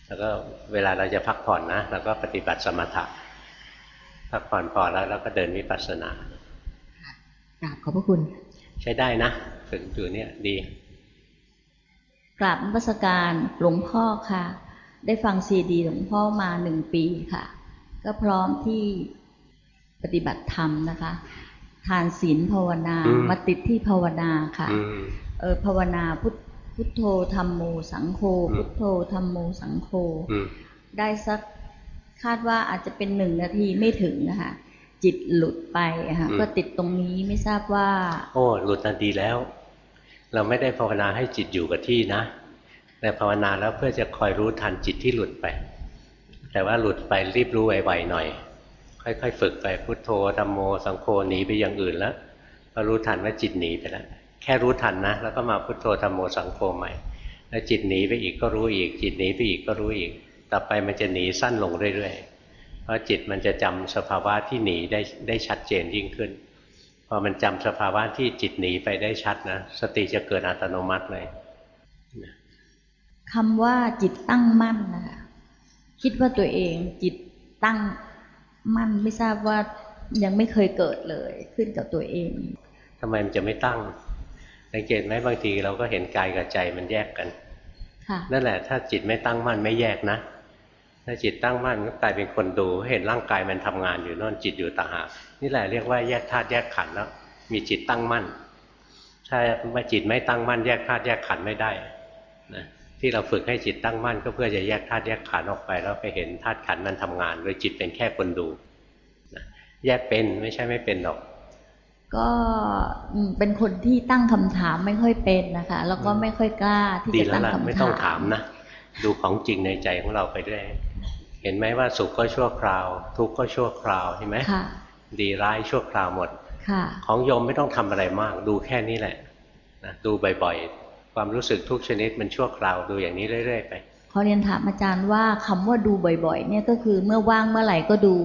แล้วก็เวลาเราจะพักผ่อนนะเราก็ปฏิบัติสมถะพักผ่อนพอแล้วเราก็เดินวิปัสสนา กราบขอบพระคุณ ใช้ได้นะฝึกอยู่เนี่ยดี กราบนมัสการหลวงพ่อค่ะ ได้ฟังซีดีหลวงพ่อมาหนึ่งปีค่ะ ก็พร้อมที่ปฏิบัติธรรมนะคะ ทานศีลภาวนาอืมมาติดที่ภาวนาค่ะอืมเออภาวนาพุทพุทโธธรรมโมสังโฆอืมพุทโธธรรมโมสังโฆอืมได้สักคาดว่าอาจจะเป็นหนึ่งนาทีไม่ถึงนะคะ จิตหลุดไปอะค่ะอืมก็ติดตรงนี้ไม่ทราบว่า โอ้หลุดนาดีแล้ว เราไม่ได้ภาวนาให้จิตอยู่กับที่นะ แต่ภาวนาแล้วเพื่อจะคอยรู้ทันจิตที่หลุดไป แต่ว่าหลุดไปรีบรู้ไวๆหน่อย ค่อยๆ ฝึกไปพุทโธธรรมโมสังโฆหนีไปอย่างอื่นแล้วก็รู้ทันว่าจิตหนีไปแล้วแค่รู้ทันนะแล้วก็มาพุทโธธรรมโมสังโฆใหม่ แล้วจิตหนีไปอีกก็รู้อีก จิตหนีไปอีกก็รู้อีก ต่อไปมันจะหนีสั้นลงเรื่อยๆ เพราะจิตมันจะจำสภาวะที่หนีได้ได้ชัดเจนยิ่งขึ้น พอมันจำสภาวะที่จิตหนีไปได้ชัดนะสติจะเกิดอัตโนมัติเลยคำว่าจิตตั้งมั่นนะคะคิดว่าตัวเองจิตตั้งมั่นไม่ทราบว่ายังไม่เคยเกิดเลยขึ้นกับตัวเองทำไมมันจะไม่ตั้งสังเกตไหมบางทีเราก็เห็นกายกับใจมันแยกกันค่ะนั่นแหละ ถ้าจิตไม่ตั้งมั่นไม่แยกนะ ถ้าจิตตั้งมั่นก็กลายเป็นคนดู เห็นร่างกายมันทำงานอยู่โน่นจิตอยู่ต่างหากนี่แหละเรียกว่าแยกธาตุแยกขันธ์แล้วมีจิตตั้งมั่น ถ้าไม่จิตไม่ตั้งมั่น แยกธาตุแยกขันธ์ไม่ได้นะที่เราฝึกให้จิตตั้งมั่น ก็เพื่อจะแยกธาตุแยกขันธ์ออกไปแล้วไปเห็นธาตุขันธ์มันทำงาน โดยจิตเป็นแค่คนดูนะแยกเป็นไม่ใช่ไม่เป็นหรอก ก็อืมเป็นคนที่ตั้งคำถามไม่ค่อยเป็นนะคะ แล้วก็ไม่ค่อยกล้าที่ดีจะแล้ตั้วงล่ะคำถามไม่ต้องถามนะ ดูของจริงในใจของเราไปด้วยเห็นไหมว่าสุขก็ชั่วคราว ทุกข์ก็ชั่วคราวเห็นไหมค่ะดีร้ายชั่วคราวหมดค่ะของโยมไม่ต้องทำอะไรมาก ดูแค่นี้แหละนะดูบ่อยๆ ความรู้สึกทุกชนิดมันชั่วคราวดูอย่างนี้เรื่อยๆไปขอเรียนถามอาจารย์ว่าคำว่าดูบ่อย ๆ เนี่ยก็คือเมื่อว่างเมื่อไหร่ก็ดู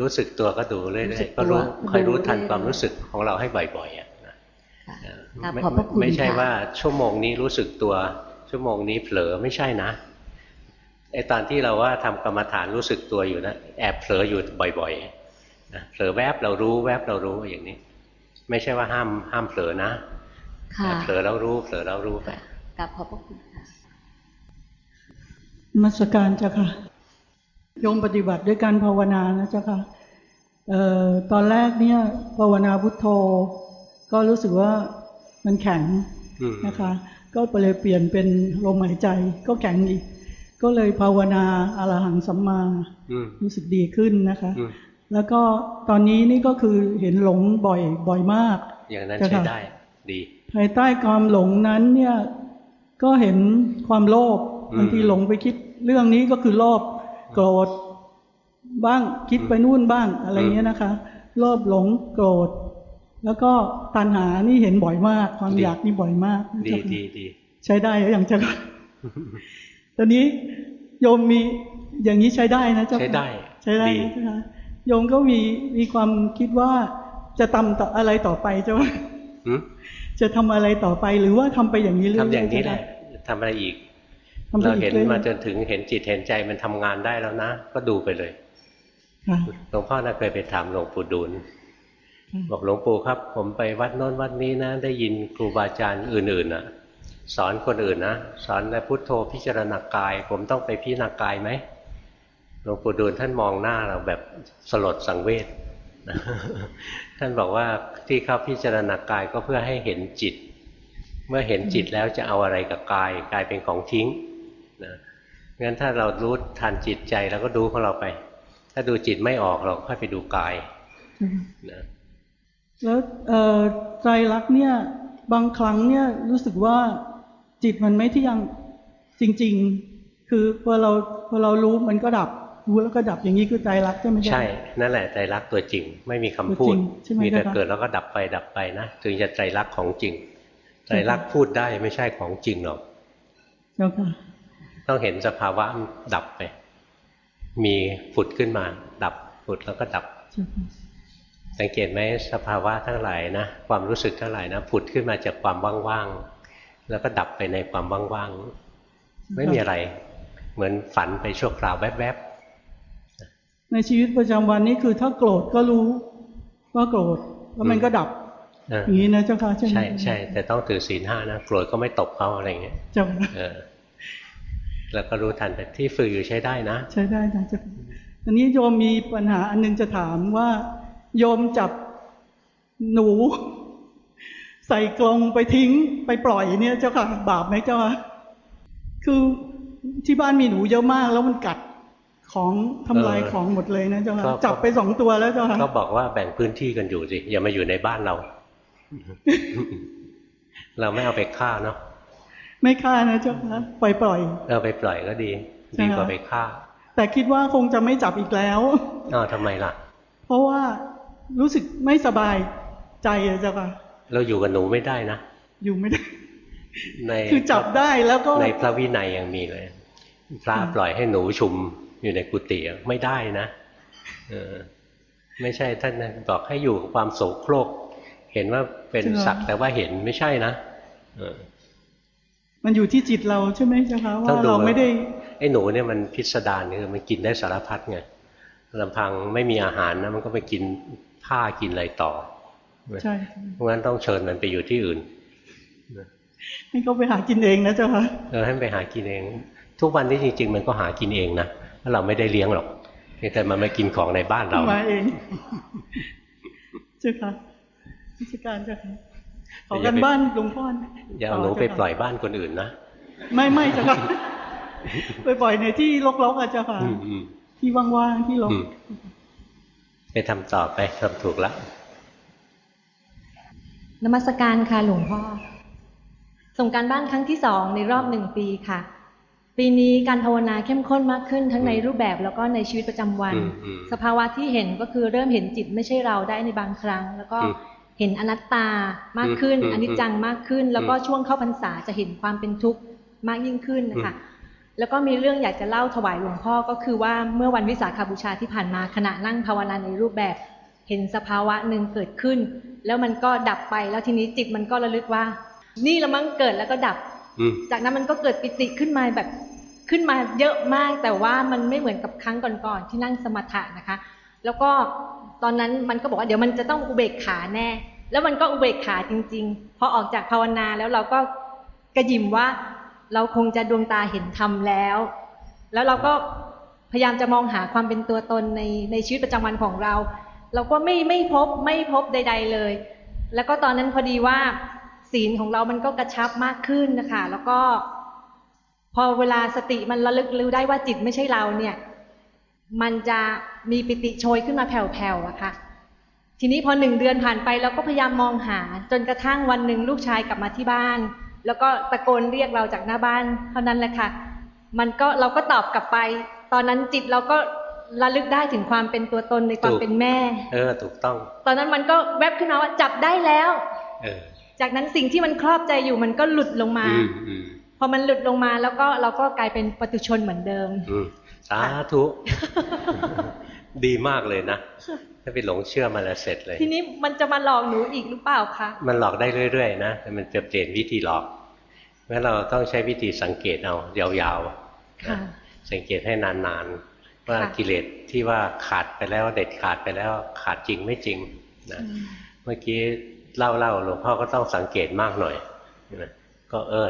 รู้สึกตัวก็ดูเรื่รู้สึอยกๆก็รู้ตัวคอยรู้ทันดูเรื่อยๆความรู้สึกของเราให้บ่อยๆอะนะค่ะนะกราบไม่ขอบพระคุณไม่ใช่ค่ะว่าชั่วโมงนี้รู้สึกตัว ชั่วโมงนี้เผลอไม่ใช่นะไอตอนที่เราว่าทำกรรมฐานรู้สึกตัวอยู่นะแอบเผลออยู่บ่อยๆนะเผลอแวบเรารู้แวบเรารู้อย่างนี้ ไม่ใช่ว่าห้ามห้ามเผลอนะค่ะแต่เผลอแล้วรู้เผลอแล้วรู้ไปค่ะกราบขอบพระคุณค่ะนมัสการเจ้าค่ะโยมปฏิบัติด้วยการภาวนานะเจ้าค่ะเอ่อตอนแรกเนี่ยภาวนาพุทโธ ก็รู้สึกว่ามันแข็งอืมนะคะ ก็เลยเปลี่ยนเป็นลมหายใจก็แข็งอีก ก็เลยภาวนาอรหังสัมมาอืมรู้สึกดีขึ้นนะคะอืมแล้วก็ตอนนี้นี่ก็คือเห็นหลงบ่อยบ่อยมาก อย่างนั้นเจ้าใช้ค่ะได้ดี ภายใต้ความหลงนั้นเนี่ยก็เห็นความโลภอืมบางทีหลงไปคิดเรื่องนี้ก็คือโลภโกรธบ้างคิดไปนู่นบ้างอะไรเงี้ยนะคะ โลภหลงโกรธ แล้วก็ตัณหานี่เห็นบ่อยมาก ความดีอยากนี่บ่อยมากดีเจ้าค่ะดีดีใช้ได้หรือยังเจ้าค่ะตอนนี้โยมมีอย่างนี้ใช้ได้นะเจ้าค่ะใช้ได้ ใช้ได้ดีนะเจ้าค่ะโยมก็มีมีความคิดว่าจะทำต่ออะไรต่อไปเจ้าค่ะหืมจะทำอะไรต่อไปหรือว่าทำไปอย่างนี้เรื่อยๆทำอย่างนี้แหเจ้ละค่ทำอะไรอีกทำไปเราอีกเห็นรื่อยๆมาจนถึงเห็นจิตเห็นใจมันทำงานได้แล้วนะ ก็ดูไปเลยค่ะหลวงพ่อน่ะเคยไปถามหลวงปู่ดูลอืม บอกหลวงปู่ครับ ผมไปวัดโน้นวัดนี้นะ ได้ยินครูบาอาจารย์อื่นๆน่ะ สอนคนอื่นนะ สอนในพุทโธพิจารณากาย ผมต้องไปพิจารณากายไหมหลวงปู่ดูลท่านมองหน้าเราแบบสลดสังเวชท่านบอกว่าที่เขาพิจารณากายก็เพื่อให้เห็นจิต เมื่อเห็นจิตแล้วจะเอาอะไรกับกายกายเป็นของทิ้งนะงั้นถ้าเรารู้ทันจิตใจเราก็ดูของเราไป ถ้าดูจิตไม่ออกเราค่อยไปดูกายนะ แล้วเอ่อใจรักษณ์เนี่ยบางครั้งเนี่ยรู้สึกว่าจิตมันไม่เที่ยงจริง ๆ คือพอเราพอเรารู้มันก็ดับรู้แล้วก็ดับอย่างนี้คือใจรักษณ์ใช่ไหมจ๊ะใช่นั่นแหละใจรักตัวจริง ไม่มีคำพูตัวจริดงใช่ไหมมีแต่คะเกิดแล้วก็ดับไปดับไปนะถึงจะใจรักของจริง ใจรักพูดได้ไม่ใช่ของจริงหรอกเจ้าค่ะต้องเห็นสภาวะมันดับไป มีผุดขึ้นมา ดับผุดแล้วก็ดับเจ้าค่ะ สังเกตไหมสภาวะทั้งหลายนะความรู้สึกทั้งหลายนะผุดขึ้นมาจากความว่างๆแล้วก็ดับไปในความว่างๆไม่มีอะไร เหมือนฝันไปชั่วคราวแวบในชีวิตประจำวันนี้คือถ้าโกรธก็รู้ว่าโกรธแล้วมันก็ดับๆเอออย่างนี้นะเจ้าค่ะใช่ไหมใช่ใช่แต่ต้องถือศีลห้านะโกรธก็ไม่ตบเขาอะไรอย่างเงี้ยเจ้าค่ะเออแล้วก็รู้ทันแต่ที่ฝึกอยู่ใช้ได้นะ ใช้ได้นะเจ้าค่ะอันนี้โยมมีปัญหาอันหนึงจะถามว่า โยมจับหนู ใส่กรงไปทิ้งไปปล่อยเนี่ยเจ้าค่ะ บาปไหมเจ้าค่ะคือที่บ้านมีหนูเยอะมากแล้วมันกัดของทำลายเออของหมดเลยนะเจ้าค่ะก็จับไปสองตัวแล้วเจ้าค่ะก็บอกว่าแบ่งพื้นที่กันอยู่สิอย่ามาอยู่ในบ้านเรา เราไม่เอาไปฆ่าเนาะไม่ฆ่านะเจ้าค่ะปล่อยปล่อยเอาไปปล่อยก็ดีใช่ดีค่ะกว่าไปฆ่า แต่คิดว่าคงจะไม่จับอีกแล้วอ้าวทำไมล่ะ เพราะว่า รู้สึกไม่สบายใจอะเจ้าค่ะเราอยู่กับหนูไม่ได้นะ อยู่ไม่ได้ ในคือจับได้แล้วก็ในพระวินัยยังมีเลย พระปล่อยให้หนูชุมอยู่ในกุฏิอะไม่ได้นะเออไม่ใช่ท่านนะบอกให้อยู่กับความโสโครก เห็นว่าเป็นสักแต่ว่าเห็นไม่ใช่นะเออมันอยู่ที่จิตเราใช่ไหมเจ้าค่ะต้อว่างดูเราไม่ได้ไอ้หนูเนี่ยมันพิสดารคือมันกินได้สารพัดไงลำพังไม่มีอาหารนะมันก็ไปกิน ผ้ากินอะไรต่อใช่เพราะงั้นต้องเชิญมันไปอยู่ที่อื่นให้เขาไปหากินเองนะเจ้าค่ะเออให้มันไปหากินเอง ทุกวันนี้จริง ๆ มันก็หากินเองนะถ้าเราไม่ได้เลี้ยงหรอกเพียงแต่มันมากินของในบ้านเรามาเองเจ้าค่ะราชการเจ้าค่ะขอกันบ้านหลวงพ่ออย่าเอาหนูไปปล่อยบ้านคนอื่นนะไม่ไม่เจ้าค่ะไปปล่อยในที่รกๆอะเจ้าค่ะอืมอืมที่ว่างๆที่รกอืม ไปทำต่อไปทำถูกแล้วนมัสการค่ะหลวงพ่อ ส่งการบ้านครั้งที่สองในรอบหนึ่งปีค่ะ ปีนี้การภาวนาเข้มข้นมากขึ้นทั้งในรูปแบบแล้วก็ในชีวิตประจำวันอืมอืมสภาวะที่เห็นก็คือเริ่มเห็นจิตไม่ใช่เราได้ในบางครั้ง แล้วก็อืมเห็นอนัตตามากขึ้นอืมอนิจจังมากขึ้น แล้วก็อืมช่วงเข้าพรรษาจะเห็นความเป็นทุกข์มากยิ่งขึ้นนะคะ แล้วก็มีเรื่องอยากจะเล่าถวายหลวงพ่อก็คือว่าเมื่อวันวิสาขบูชาที่ผ่านมาขณะนั่งภาวนาในรูปแบบ เห็นสภาวะหนึ่งเกิดขึ้น แล้วมันก็ดับไปแล้วทีนี้จิตมันก็ระลึกว่า นี่ละมั้งเกิดแล้วก็ดับอืมจากนั้นมันก็เกิดปิติขึ้นมาแบบขึ้นมาเยอะมากแต่ว่ามันไม่เหมือนกับครั้งก่อนๆที่นั่งสมาธินะคะ แล้วก็ตอนนั้นมันก็บอกว่าเดี๋ยวมันจะต้องอุเบกขาแน่ แล้วมันก็อุเบกขาจริง ๆ พอออกจากภาวนาแล้วเราก็กระยิมว่า เราคงจะดวงตาเห็นธรรมแล้ว แล้วเราก็พยายามจะมองหาความเป็นตัวตนในในชีวิตประจำวันของเรา เราก็ไม่ไม่พบไม่พบใด ๆเลย แล้วก็ตอนนั้นพอดีว่าศีลของเรามันก็กระชับมากขึ้นนะคะ แล้วก็ พอเวลาสติมันระลึกรู้ได้ว่าจิตไม่ใช่เราเนี่ย มันจะมีปิติโชยขึ้นมาแผ่วๆอะค่ะ ทีนี้พอหนึ่งเดือนผ่านไปเราก็พยายามมองหา จนกระทั่งวันหนึ่งลูกชายกลับมาที่บ้าน แล้วก็ตะโกนเรียกเราจากหน้าบ้านเท่านั้นแหละค่ะ มันก็เราก็ตอบกลับไป ตอนนั้นจิตเราก็ระลึกได้ถึงความเป็นตัวตนในความถูกเป็นแม่ เออ ถูกต้อง ตอนนั้นมันก็แวบขึ้นมาว่าจับได้แล้ว เออ จากนั้นสิ่งที่มันครอบใจอยู่มันก็หลุดลงมาอืมอืมพอมันหลุดลงมาแล้วก็เราก็กลายเป็นปตุชนเหมือนเดิมอืมสาธุ ดีมากเลยนะ ถ้าไปหลงเชื่อมาแล้วเสร็จเลย ทีนี้มันจะมาหลอกหนูอีกหรือเปล่าคะ มันหลอกได้เรื่อยๆนะแต่มันจะเปลี่ยนวิธีหลอกงั้นเราต้องใช้วิธีสังเกตเอายาวๆค่ะนะสังเกตให้นานๆ ว่าค่ะกิเลสที่ว่าขาดไปแล้วเด็ดขาดไปแล้วขาดจริงไม่จริงนะเมื่อกี้เล่าเล่าๆหลวงพ่อก็ต้องสังเกตมากหน่อยนะก็เออ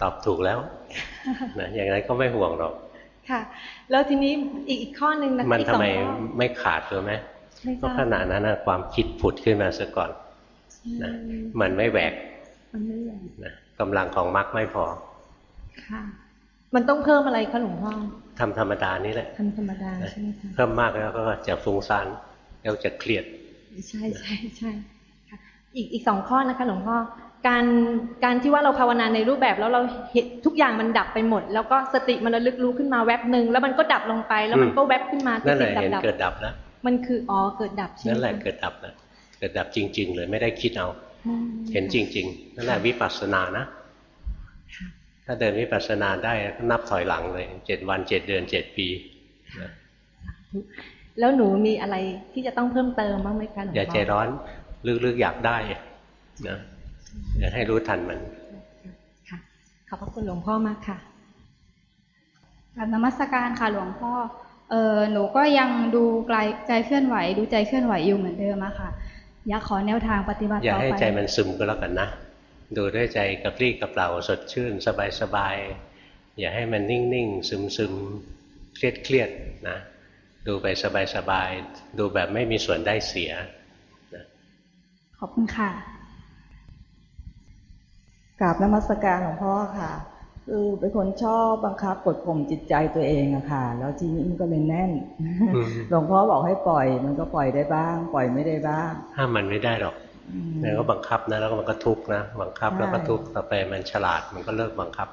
ตอบถูกแล้วนะอย่างนั้นก็ไม่ห่วงหรอกค่ะ แล้วทีนี้อีกอีกข้อหนึ่งนะคะมันอีกทำสองไมข้อไม่ขาดรู้ไหม ไม่เพทราราะบขณะนั้นนะความคิดผุดขึ้นมาซะก่อนนะอืมมันไม่แหวกมันไม่ใหญ่นะกำลังของมรรคไม่พอค่ะ มันต้องเพิ่มอะไรคะหลวงพ่อทำธรรมดานี่แหละทำธรรมดาใช่ไหมคะเพิ่มมากแล้วก็จะฟุ้งซ่านแล้วจะเครียด ใช่ใช่ใช่ค่ะอีกอีกสองข้อนะคะ หลวงพ่อการการที่ว่าเราภาวนาในรูปแบบแล้วเราเห็นทุกอย่างมันดับไปหมด แล้วก็สติมันระลึกรู้ขึ้นมาแวบหนึ่งแล้วมันก็ดับลงไปแล้วมันอืมก็แวบขึ้นมานั่นแหละติดเห็นๆดับเกิดดับแล้วๆ มันคืออ๋อเกิดดับใช่ไหมนั่นแหละคเกิดดับแล้วเกิดดับจริง ๆ เลยไม่ได้คิดเอาอืมเห็นจริง ๆ นั่นแหละวิปัสสนานะค่ะถ้าเดินวิปัสสนาได้ก็นับถอยหลังเลยเจ็ดวันเจ็ดเดือนเจ็ดปีนะแล้วหนูมีอะไรที่จะต้องเพิ่มเติมบ้างไหมคะหลวงพ่ออย่าใจร้อนลึกๆอยากได้นะอย่าให้รู้ทันมันค่ะขอบพระคุณหลวงพ่อมากค่ะกราบนมัสการค่ะหลวงพ่อ เออหนูก็ยังดูไกลใจเคลื่อนไหว ดูใจเคลื่อนไหวอยู่เหมือนเดิมอะค่ะ อยากขอแนวทางปฏิบัติอย่าต่อให้ไปใจมันซึมก็แล้วกันนะดูด้วยใจกระปรี้กระเปร่าสดชื่น สบายๆอย่าให้มันนิ่งๆซึมๆเครียดๆนะดูไปสบายๆดูแบบไม่มีส่วนได้เสียขอบคุณค่ะกราบนมัสการหลวงพ่อค่ะ คือเป็นคนชอบบังคับกดข่มจิตใจตัวเองอะค่ะ แล้วทีนี้มันก็เลยแน่นอืมหลวงพ่อบอกให้ปล่อย มันก็ปล่อยได้บ้าง ปล่อยไม่ได้บ้าง ห้ามมันไม่ได้หรอกอืมแล้วก็บังคับนะแล้วก็มันก็ทุกข์นะบังคับใช่แล้วก็ทุกข์ต่อไปมันฉลาดมันก็เลิกบังคับ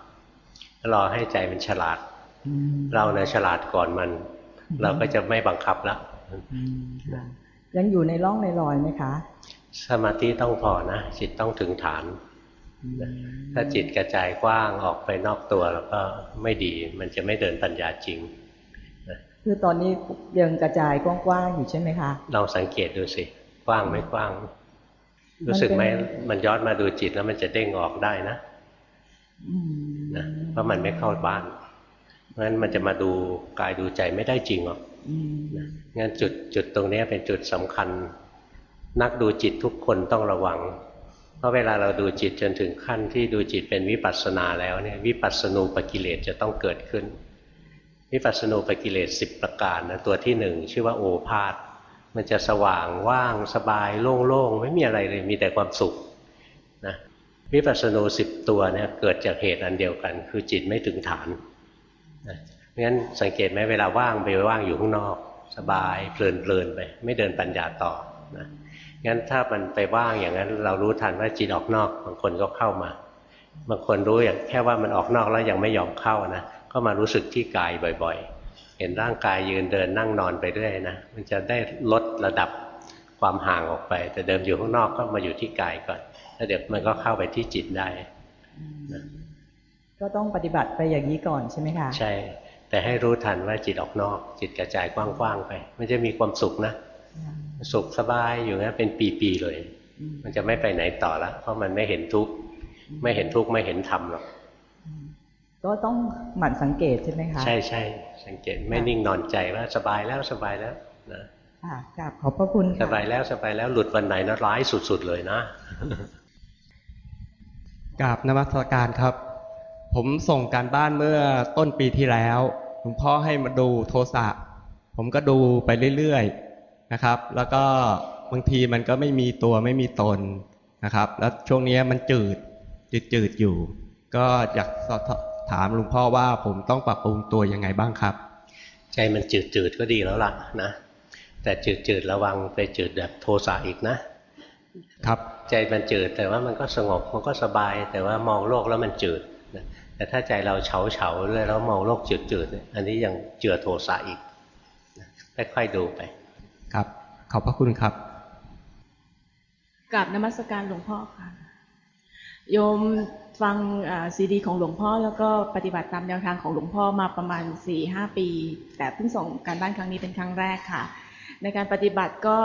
รอให้ใจมันฉลาดอืมเราเนี่ยฉลาดก่อนมัน เราก็จะไม่บังคับแล้วอืมค่ะยังอยู่ในร่องในรอยไหมคะ สมาธิต้องพอนะจิตต้องถึงฐานนะ ถ้าจิตกระจายกว้างออกไปนอกตัวแล้วก็ไม่ดี มันจะไม่เดินปัญญาจริงคือตอนนี้ยังกระจายกว้างๆอยู่ใช่ไหมคะลองสังเกตดูสิกว้างไม่กว้าง รู้สึกไหมมันย้อนมาดูจิตแล้วมันจะเด้งออกได้นะอืมนะเพราะมันไม่เข้าบ้านเพราะฉะนั้นมันจะมาดูกายดูใจไม่ได้จริงหรอกอืมนะงั้นจุดจุดตรงนี้เป็นจุดสำคัญ นักดูจิตทุกคนต้องระวัง เพราะเวลาเราดูจิตจนถึงขั้นที่ดูจิตเป็นวิปัสสนาแล้วเนี่ยวิปัสสนูปกิเลสจะต้องเกิดขึ้น วิปัสสนูปกิเลสสิบประการนะตัวที่หนึ่งชื่อว่าโอภาษมันจะสว่างว่างสบายโล่งๆ ไม่มีอะไรเลยมีแต่ความสุขนะวิปัสสนูสิบตัวเนี่ยเกิดจากเหตุอันเดียวกัน คือจิตไม่ถึงฐานนะงั้นสังเกตไหมเวลาว่างไปว่างอยู่ข้างนอก สบายเพลินๆไป ไม่เดินปัญญาต่อนะ งั้นถ้ามันไปว่างอย่างนั้น เรารู้ทันว่าจิตออกนอกบางคนก็เข้ามาบางคนรู้อย่างแค่ว่ามันออกนอกแล้วยังไม่ยอมเข้านะก็มารู้สึกที่กายบ่อย ๆ เห็นร่างกายยืนเดินนั่งนอนไปเรื่อยนะมันจะได้ลดระดับความห่างออกไป แต่เดิมอยู่ข้างนอกก็มาอยู่ที่กายก่อนแล้วเดี๋ยวมันก็เข้าไปที่จิตได้นะก็ต้องปฏิบัติไปอย่างนี้ก่อนใช่ไหมคะใช่ แต่ให้รู้ทันว่าจิตออกนอก จิตกระจายกว้างๆไป มันจะมีความสุขนะ สุขสบายอยู่งั้นเป็นปีๆเลย มันจะไม่ไปไหนต่อละเพราะมันไม่เห็นทุกข์ไม่เห็นทุกข์ไม่เห็นธรรมหรอกก็ต้องหมั่นสังเกตใช่ไหมคะ ใช่ใช่สังเกตไม่นิ่งนอนใจว่าสบายแล้วสบายแล้วนะค่ะกราบขอบพระคุณสค่ะบายแล้วสบายแล้วหลุดวันไหนนะร้ายสุด ๆ เลยนะกราบนมัสการครับ ผมส่งการบ้านเมื่อต้นปีที่แล้วหลวงพ่อให้มาดูโทสะผมก็ดูไปเรื่อยๆ นะครับ แล้วก็บางทีมันก็ไม่มีตัวไม่มีตนนะครับ แล้วช่วงนี้มันจืดจืดจืดๆอยู่ ก็อยากสอบถามหลวงพ่อว่าผมต้องปรับปรุงตัวยังไงบ้างครับ ใจมันจืดๆก็ดีแล้วล่ะนะแต่จืดๆระวังไปจืดแบบโทสะอีกนะ ครับใจมันจืดแต่ว่ามันก็สงบมันก็สบาย แต่ว่ามองโลกแล้วมันจืดนะแต่ถ้าใจเราเฉาเฉาๆเลยแล้วมองโลกจืดๆเนี่ยอันนี้ยังเจือโทสะอีกนะค่อยๆดูไป ครับ ขอบพระคุณครับกราบนมัสการหลวงพ่อค่ะ โยมฟังซีดี ของหลวงพ่อแล้วก็ปฏิบัติตามแนวทางของหลวงพ่อมาประมาณสี่ห้าปี แต่เพิ่งส่งการบ้านครั้งนี้เป็นครั้งแรกค่ะ ในการปฏิบัติก็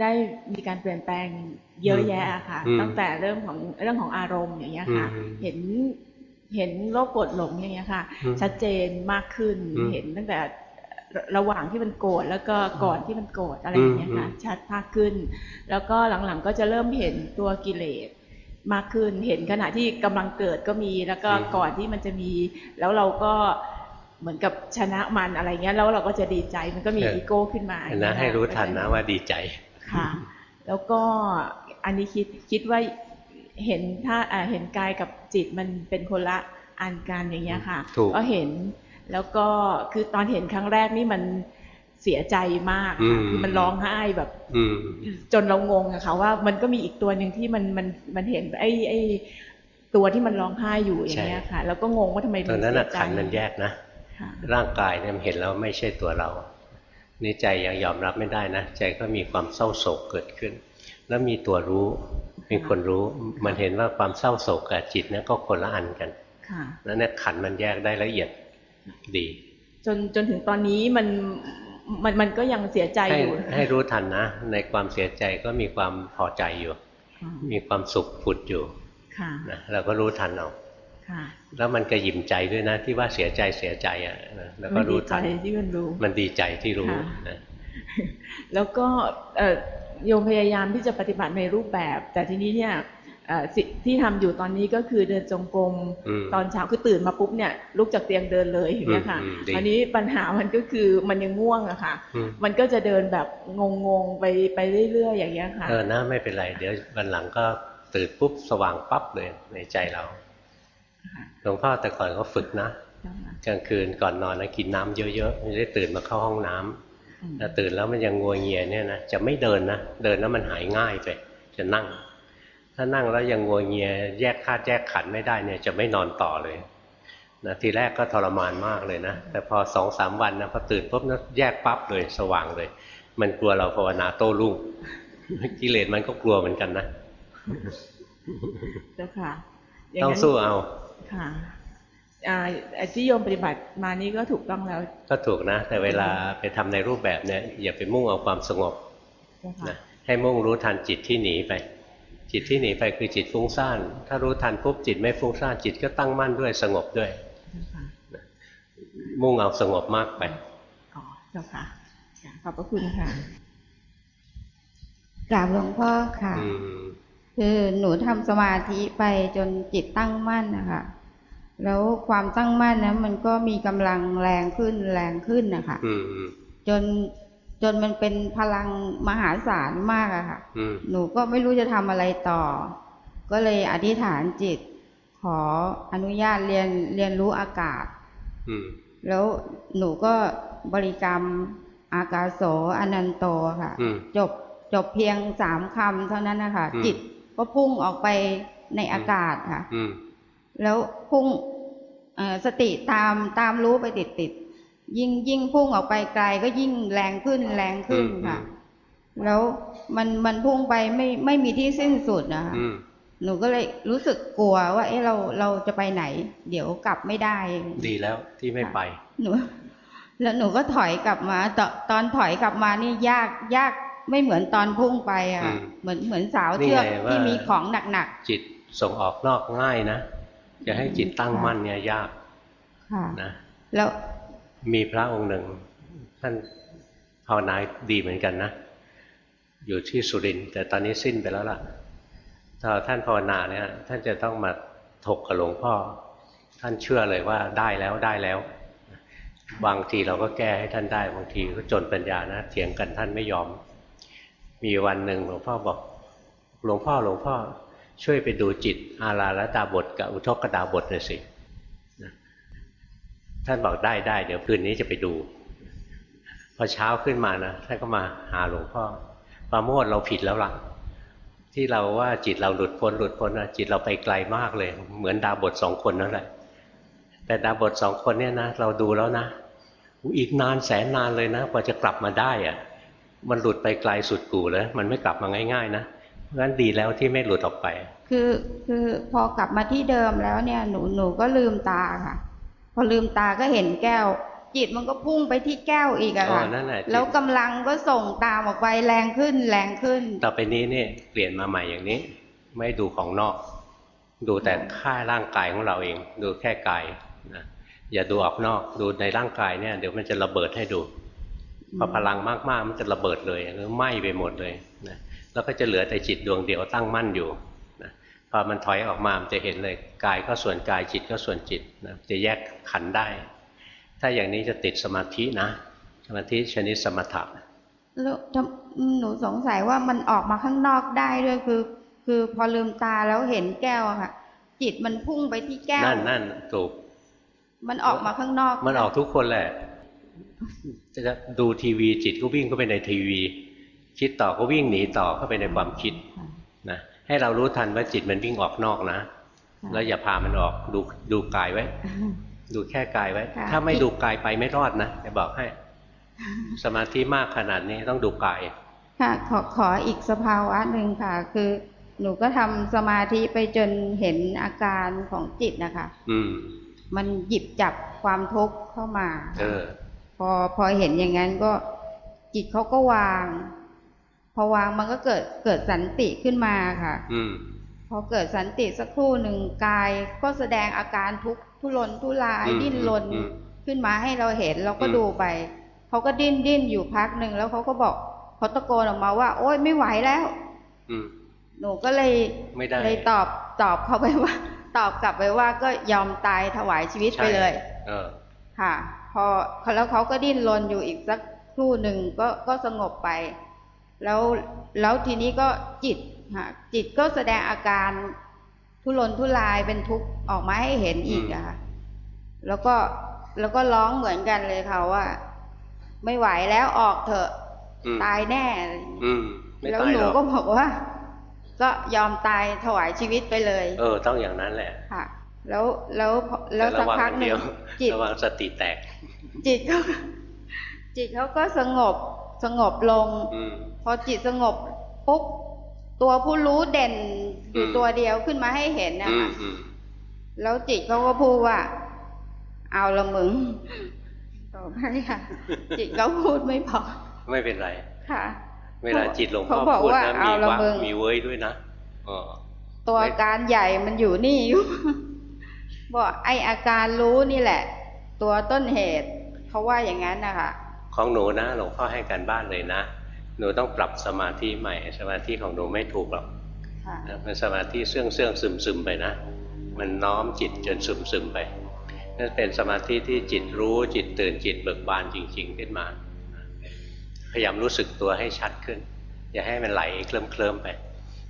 ได้มีการเปลี่ยนแปลงเยอะแยะค่ะอืมตั้งแต่เรื่องของเรื่องของอารมณ์อย่างเงี้ยค่ะอืมเห็นเห็นโลกโกรธหลงอย่างเงี้ยค่ะอืมชัดเจนมากขึ้นอืมเห็นตั้งแต่ ระระหว่างที่มันโกรธแล้วก็ก่อนที่มันโกรธอะไรอย่างเงี้ยค่ะอืมชัดมากขึ้น แล้วก็หลังๆก็จะเริ่มเห็นตัวกิเลสมากขึ้นเห็นขณะที่กำลังเกิดก็มีแล้วก็ก่อนที่มันจะมี แล้วเราก็เหมือนกับชนะมันอะไรเงี้ยแล้วเราก็จะดีใจมันก็มีเอออีโก้ขึ้นมาเห็นนะให้รู้ทันนะว่าดีใจค่ะ แล้วก็อันนี้คิดคิดว่าเห็นถ้าอ่าเห็นกายกับจิตมันเป็นคนละอันกันอย่างเงี้ยค่ะถูกก็เห็น แล้วก็คือตอนเห็นครั้งแรกนี่มันเสียใจมากอืค่ะมคือมันร้องไห้แบบอืมจนเรางงอะค่ะว่ามันก็มีอีกตัวหนึ่งที่มันมันมันเห็นไอ้ไอ้ตัวที่มันร้องไห้อยู่อย่างเงี้ยค่ะ แล้วก็งงว่าทำไมตมัอนนนั้นเสีน่ะยใจขันธ์มันแยกนะค่ะร่างกายเนี่ยมันเห็นแล้วไม่ใช่ตัวเรานี่ใจยังยอมรับไม่ได้นะใจก็มีความเศร้าโศกเกิดขึ้น แล้วมีตัวรู้เป็นคนรู้ มันเห็นว่าความเศร้าโศกกับจิตเนี่ยก็คนละอันกันค่ะแล้วเนี่ยขันธ์มันแยกได้ละเอียด ดี จนจนถึงตอนนี้มันมันมันก็ยังเสียใจให้อยู่ ให้รู้ทันนะ ในความเสียใจก็มีความพอใจอยู่ค่ะมีความสุขผุดอยู่ค่ะนะเราก็รู้ทันเอาค่ะแล้วมันก็ยิ้มใจด้วยนะ ที่ว่าเสียใจเสียใจอะนะแล้วก็มันดีรู้ใจทันที่มันรู้มันดีใจที่รู้ค่ะนะแล้วก็เอ่อโยมพยายามที่จะปฏิบัติในรูปแบบ แต่ทีนี้เนี่ยเอ่อสิ่ง ที่ทำอยู่ตอนนี้ก็คือเดินจงกรมอืมตอนเช้าคือตื่นมาปุ๊บเนี่ยลุกจากเตียงเดินเลยอย่างเงี้ยค่ะอืมอืมดีอันนี้ปัญหามันก็คือมันยังง่วงอะค่ะอืมมันก็จะเดินแบบงงๆไปไปเรื่อยๆอย่างเงี้ยค่ะเออนะไม่เป็นไร เดี๋ยววันหลังก็ตื่นปุ๊บสว่างปั๊บเลยในใจเราหลวงพ่อแต่ก่อนก็ฝึกนะกลางคืนก่อนนอนนะกินน้ำเยอะๆไม่ได้ตื่นมาเข้าห้องน้ำถ้าตื่นแล้วมันยังงัวเงียเนี่ยนะจะไม่เดินนะเดินแล้วมันหายง่ายไปจะนั่ง ถ้านั่งแล้วยังงัวเงียแยกธาตุแยกขันธ์ไม่ได้เนี่ยจะไม่นอนต่อเลยนะทีแรกก็ทรมานมากเลยนะ แต่พอสองสามวันนะพอตื่นปุ๊บนะแยกปั๊บเลยสว่างเลย มันกลัวเราภาวนาโต้รุ่งกิเลสมันก็กลัวเหมือนกันนะเจ้าค่ะย่าต้องนั้นสู้เอาค่ะอ่าไอ้ที่โยมปฏิบัติมานี่ก็ถูกต้องแล้ว ก็ถูกนะ แต่เวลาไปทำในรูปแบบเนี่ยอย่าไปมุ่งเอาความสงบเจ้าค่ะนะให้มุ่งรู้ทันจิตที่หนีไป จิตที่หนีไปคือจิตฟุ้งซ่าน ถ้ารู้ทันปุ๊บจิตไม่ฟุ้งซ่านจิตก็ตั้งมั่นด้วยสงบด้วยเจ้าค่ะมุ่งเอาสงบมากไป อ๋อ เจ้าค่ะ ขอบพระคุณค่ะกราบหลวงพ่อค่ะอืมคือหนูทำสมาธิไปจนจิตตั้งมั่นนะคะแล้วความตั้งมั่นนั้นมันก็มีกำลังแรงขึ้นแรงขึ้นนะคะอืมอืมจน จนมันเป็นพลังมหาศาลมากอะค่ะอืมหนูก็ไม่รู้จะทำอะไรต่อ ก็เลยอธิษฐานจิต ขออนุญาตเรียนเรียนรู้อากาศอืมแล้วหนูก็บริกรรมอากาโสอนันโตค่ะอืมจบจบเพียงสามคำเท่านั้นนะคะอืมจิตก็พุ่งออกไปในอากาศค่ะอืมแล้วพุ่งเอ่อสติตามตามรู้ไปติดติดๆ ยิ่งยิ่งพุ่งออกไปไกลก็ยิ่งแรงขึ้นแรงขึ้นค่ะ แล้วมันมันพุ่งไปไม่ไม่มีที่สิ้นสุดนะคะอืมหนูก็เลยรู้สึกกลัวว่า เอ๊ะเราเราจะไปไหน เดี๋ยวกลับไม่ได้ ดีแล้วที่ไม่ไป หนู แล้วหนูก็ถอยกลับมาตอนตอนถอยกลับมานี่ยากยากไม่เหมือนตอนพุ่งไปอะอืมเหมือนเหมือนสาวนี่เชือกไงว่าที่มีของหนักจิตส่งออกนอกง่ายนะจะให้จิตตั้งมั่นเนี่ยยากๆค่ะนะแล้ว มีพระองค์หนึ่ง ท่านภาวนาดีเหมือนกันนะ อยู่ที่สุรินแต่ตอนนี้สิ้นไปแล้วล่ะถ้าท่านภาวนาเนี่ยท่านจะต้องมาถกกับหลวงพ่อ ท่านเชื่อเลยว่าได้แล้วได้แล้ว บางทีเราก็แก้ให้ท่านได้ บางทีก็จนปัญญานะเถียงกันท่านไม่ยอม มีวันหนึ่งหลวงพ่อบอก หลวงพ่อหลวงพ่อช่วยไปดูจิตอาราลดาบทกับอุทกกดาบทหน่อยสิ ท่านบอกได้ได้เดี๋ยวคืนนี้จะไปดู พอเช้าขึ้นมานะท่านก็มาหาหลวงพ่อปราโมทเราผิดแล้วล่ะ ที่เราว่าจิตเราหลุดพ้นหลุดพ้นนะจิตเราไปไกลมากเลย เหมือนดาบทสองคนนั่นแหละแต่ดาบทสองคนเนี่ยนะเราดูแล้วนะอีกนานแสนนานเลยนะกว่าจะกลับมาได้อะมันหลุดไปไกลสุดกูแล้วมันไม่กลับมาง่าย ๆ นะเพราะฉะนั้นดีแล้วที่ไม่หลุดออกไป คือคือพอกลับมาที่เดิมแล้วเนี่ยหนูหนูก็ลืมตาค่ะ พอลืมตาก็เห็นแก้ว จิตมันก็พุ่งไปที่แก้วอีกอะค่ะอ๋อนั่นแหละจิตแล้วกำลังก็ส่งตามออกไปแรงขึ้นแรงขึ้น ต่อไปนี้เนี่ยเปลี่ยนมาใหม่อย่างนี้ ไม่ดูของนอก ดูแต่ค่าร่างกายของเราเอง ดูแค่กายนะอย่าดูออกนอก ดูในร่างกายเนี่ย เดี๋ยวมันจะระเบิดให้ดูพอพลังมากๆมันจะระเบิดเลยหรือไหม้ไปหมดเลยนะแล้วก็จะเหลือแต่จิตดวงเดียวตั้งมั่นอยู่นะ พอมันถอยออกมามันจะเห็นเลยกายก็ส่วนกายจิตก็ส่วนจิตนะจะแยกขันธ์ได้ ถ้าอย่างนี้จะติดสมาธินะ สมาธิชนิดสมถะแล้วทำหนูสงสัยว่ามันออกมาข้างนอกได้ด้วยคือ คือพอลืมตาแล้วเห็นแก้วอะค่ะ จิตมันพุ่งไปที่แก้วนั่นนั่นถูก มันออกมาข้างนอก มันออกทุกคนแหละจะดูทีวีจิตก็วิ่งเข้าไปในทีวี คิดต่อก็วิ่งหนีต่อเข้าไปในความคิดนะ ให้เรารู้ทันว่าจิตมันวิ่งออกนอกนะแล้วอย่าพามันออกดูดูกายไว้ ดูแค่กายไว้ค่ะถ้าไม่ดูกายไปไม่รอดนะจะบอกให้ สมาธิมากขนาดนี้ต้องดูกาย ค่ะขอขออีกสภาวะหนึ่งค่ะ คือหนูก็ทำสมาธิไปจนเห็นอาการของจิตนะคะ อืม มันหยิบจับความทุกข์เข้ามา เออ พอพอเห็นอย่างนั้นก็จิตเขาก็วางพ อวางมันก็เกิดเกิดสันติขึ้นมาค่ะ อืมพอเกิดสันติสักครู่หนึ่งกายก็แสดงอาการทุกข์ทุรนทุรายอืมดิ้นรนอืมขึ้นมาให้เราเห็นเราก็อืมดูไปเขาก็ดิ้นดิ้นอยู่พักหนึ่งแล้วเขาก็บอกเขาตะโกนออกมาว่า โอ๊ยไม่ไหวแล้ว อืมหนูก็เลยไม่ได้เลยตอบตอบเขาไปว่า ตอบกลับไปว่าก็ยอมตายถวายชีวิตไปเลย เออ ค่ะ พอแล้วเขาก็ดิ้นรนอยู่อีกสักครู่หนึ่งก็ก็สงบไป แล้วแล้วทีนี้ก็จิตค่ะจิตก็แสดงอาการทุรนทุรายเป็นทุกข์ออกมาให้เห็นอีกอะค่ะแล้วก็แล้วก็ร้องเหมือนกันเลยค่ะว่า ไม่ไหวแล้วออกเถอะอืมตายแน่อะไรอย่างเงี้ยอืมไม่แล้วตายหนูหรอกก็บอกว่า ก็ยอมตายถวายชีวิตไปเลย เออ ต้องอย่างนั้นแหละค่ะ แล้วแล้วแล้วต่สักระวังพักหนึ่เดีงยวจิตระวังสติแตก จิตเขาก็จิตเขาก็สงบสงบลงอืม พอจิตสงบปุ๊บตัวผู้รู้เด่นอยู่อืมตัวเดียวขึ้นมาให้เห็นนะอืมคะอืมแล้วจิตเขาก็พูดว่า เอาละมึงต่อไปค่ะ จิตเขาพูดไม่พอ ไม่เป็นไร ค่ะ เวลาจิตหลวงพ่อเขาบอกพูดว่านะเอามีละวะมึงมีเว้ยด้วยนะอ๋อตัวอาการใหญ่มันอยู่นี่บอกไออาการรู้นี่แหละ ตัวต้นเหตุเขาว่าอย่างนั้นนะคะของหนูนะหลวงพ่อให้การบ้านเลยนะ หนูต้องปรับสมาธิใหม่ สมาธิของหนูไม่ถูกหรอกค่ะนะมันสมาธิเสื่องเสื่องซึมซึมไปนะ มันน้อมจิตจนซึมซึมไปนั่นเป็นสมาธิที่จิตรู้จิตตื่นจิตเบิกบานจริง ๆ ขึ้นมา พยายามรู้สึกตัวให้ชัดขึ้น อย่าให้มันไหลเคลิ้มเคลิมๆไป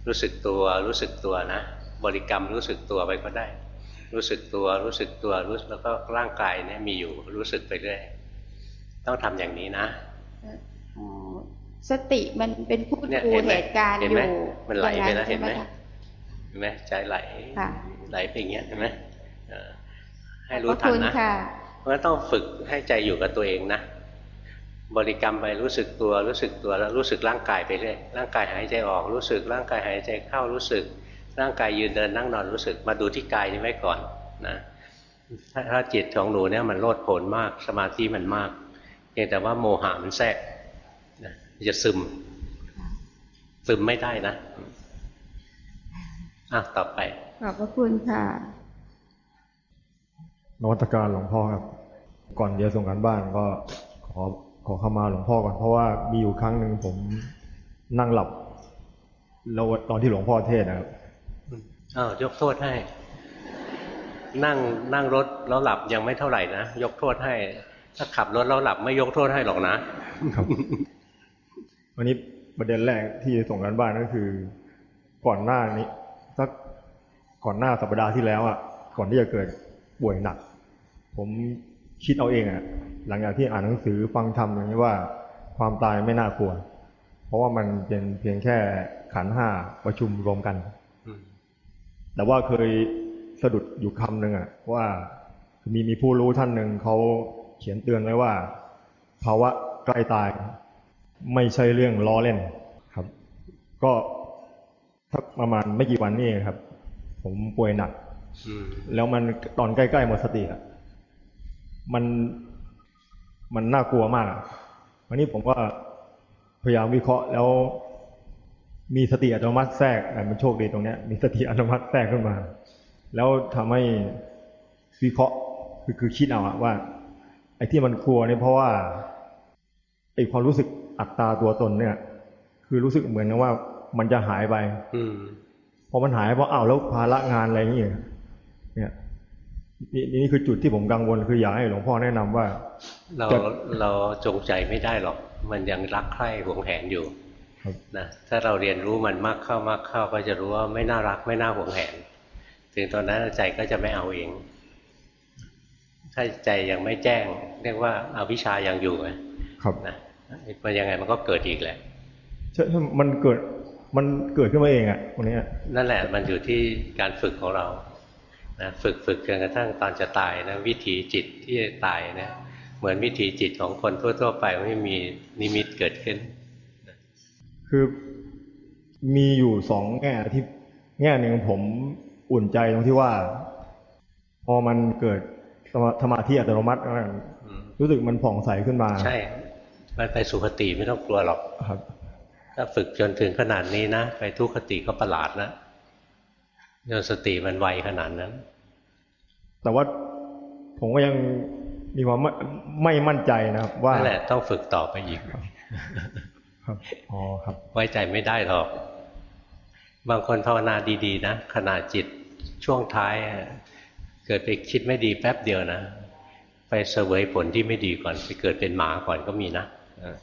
รู้สึกตัวรู้สึกตัวนะ บริกรรมรู้สึกตัวไปก็ได้ รู้สึกตัวรู้สึกตัวรู้แล้วก็ร่างกายเนี่ยมีอยู่รู้สึกไปเรื่อยต้องทำอย่างนี้นะอ๋อ สติมันเป็นผู้เนี่ยดูเห็นไหมเหตุการณ์เห็นอไหมยู่มันไหลไปแล้วอย่างเห็นไหมใช่คะเห็นไหมใจไหลค่ะไหลไปอย่างเงี้ยเห็นไหมเออให้ขรู้อบทันคุณนะค่ะเพราะฉะนั้นต้องฝึกให้ใจอยู่กับตัวเองนะบริกรรมไปรู้สึกตัวรู้สึกตัวแล้วรู้สึกร่างกายไปเรื่อยร่างกายหายใจออกรู้สึก ร่างกายหายใจเข้ารู้สึก ร่างกายยืนเดินนั่งนอนรู้สึก มาดูที่กายนี้ไว้ก่อนนะถ้าถ้าจิตของหนูเนี่ยมันโลดโผนมากสมาธิมันมากเพียงแต่ว่าโมหะมันแทรกนะ จะซึม ซึมไม่ได้นะอะต่อไปขอบพระคุณค่ะนวัตการหลวงพ่อครับ ก่อนจะส่งกันบ้านก็ขอขอเข้ามาหลวงพ่อก่อนเพราะว่ามีอยู่ครั้งหนึ่งผมนั่งหลับแล้วตอนที่หลวงพ่อเทศน์นะครับอ้าวยกโทษให้ นั่งนั่งรถแล้วหลับยังไม่เท่าไหร่นะยกโทษให้ ถ้าขับรถแล้วหลับไม่ยกโทษให้หรอกนะครับ วันนี้ประเด็นแรกที่ส่งกันบ้านก็คือ ก่อนหน้านี้สักก่อนหน้าสัปดาห์ที่แล้วอะก่อนที่จะเกิดป่วยหนัก ผมคิดเอาเองอะหลังจากที่อ่านหนังสือฟังธรรมอย่างนี้ว่าความตายไม่น่ากลัว เพราะว่ามันเป็นเพียงแค่ขันห้าประชุมรวมกัน แต่ว่าเคยสะดุดอยู่คำหนึ่งอะว่ามีมีผู้รู้ท่านหนึ่งเขาเขียนเตือนไว้ว่าภาวะใกล้ตาย ไม่ใช่เรื่องล้อเล่นครับ ก็สักประมาณไม่กี่วันนี่เองครับ ผมป่วยหนักอืมแล้วมันตอนใกล้ๆหมดสติอะมันมันน่ากลัวมากอะวันนี้ผมก็พยายามวิเคราะห์แล้ว มีสติอัตโนมัติแทรกอะมันโชคดีตรงเนี้ย มีสติอัตโนมัติแทรกขึ้นมา แล้วทำให้วิเคราะห์คือคือคิดเอาอะว่าไอ้ที่มันกลัวเนี่ยเพราะว่าไอ้ความรู้สึก อัตตาตัวตนเนี่ย คือรู้สึกเหมือนกับว่ามันจะหายไป อืมพอมันหายเพราะอ้าวแล้วภาระงานอะไรอย่างเงี้ยเนี่ยนี่นี่คือจุดที่ผมกังวลคืออยากให้หลวงพ่อแนะนำว่า เราจะเราจงใจไม่ได้หรอก มันยังรักใคร่หวงแหนอยู่ครับนะถ้าเราเรียนรู้มันมากเข้ามากเข้าก็จะรู้ว่าไม่น่ารักไม่น่าหวงแหน ถึงตอนนั้นใจก็จะไม่เอาเอง ถ้าใจยังไม่แจ้ง เรียกว่าอาวิชายังอยู่ไงครับนะ มันยังไงมันก็เกิดอีกแหละใช่ใช่มันเกิดมันเกิดขึ้นมาเองอะวันนี้นั่นแหละมันอยู่ที่การฝึกของเรานะฝึกฝึกจนกระทั่งตอนจะตายนะวิถีจิตที่จะตายเนะเหมือนวิถีจิตของคนทั่ว ๆ ไปไม่มีนิมิตเกิดขึ้น คือมีอยู่สองแง่ที่แง่หนึ่งผมอุ่นใจตรงที่ว่า พอมันเกิดสมาสมาธิอัตโนมัตินั่นอืมรู้สึกมันผ่องใสขึ้นมา ใช่ มันไปสุคติไม่ต้องกลัวหรอกครับ ถ้าฝึกจนถึงขนาดนี้นะ ไปทุกขติก็ประหลาดนะจนสติมันไวขนาดนั้น แต่ว่าผมก็ยังมีความไม่ไม่มั่นใจนะครับ ว่านั่นแหละต้องฝึกต่อไปอีกครับอ๋อครับ ไว้ใจไม่ได้หรอก บางคนภาวนาดีๆ นะขณะจิตช่วงท้ายอะเกิดไปคิดไม่ดีแป๊บเดียวนะ ไปเสวยผลที่ไม่ดีก่อน ไปเกิดเป็นหมาก่อนก็มีนะ เออ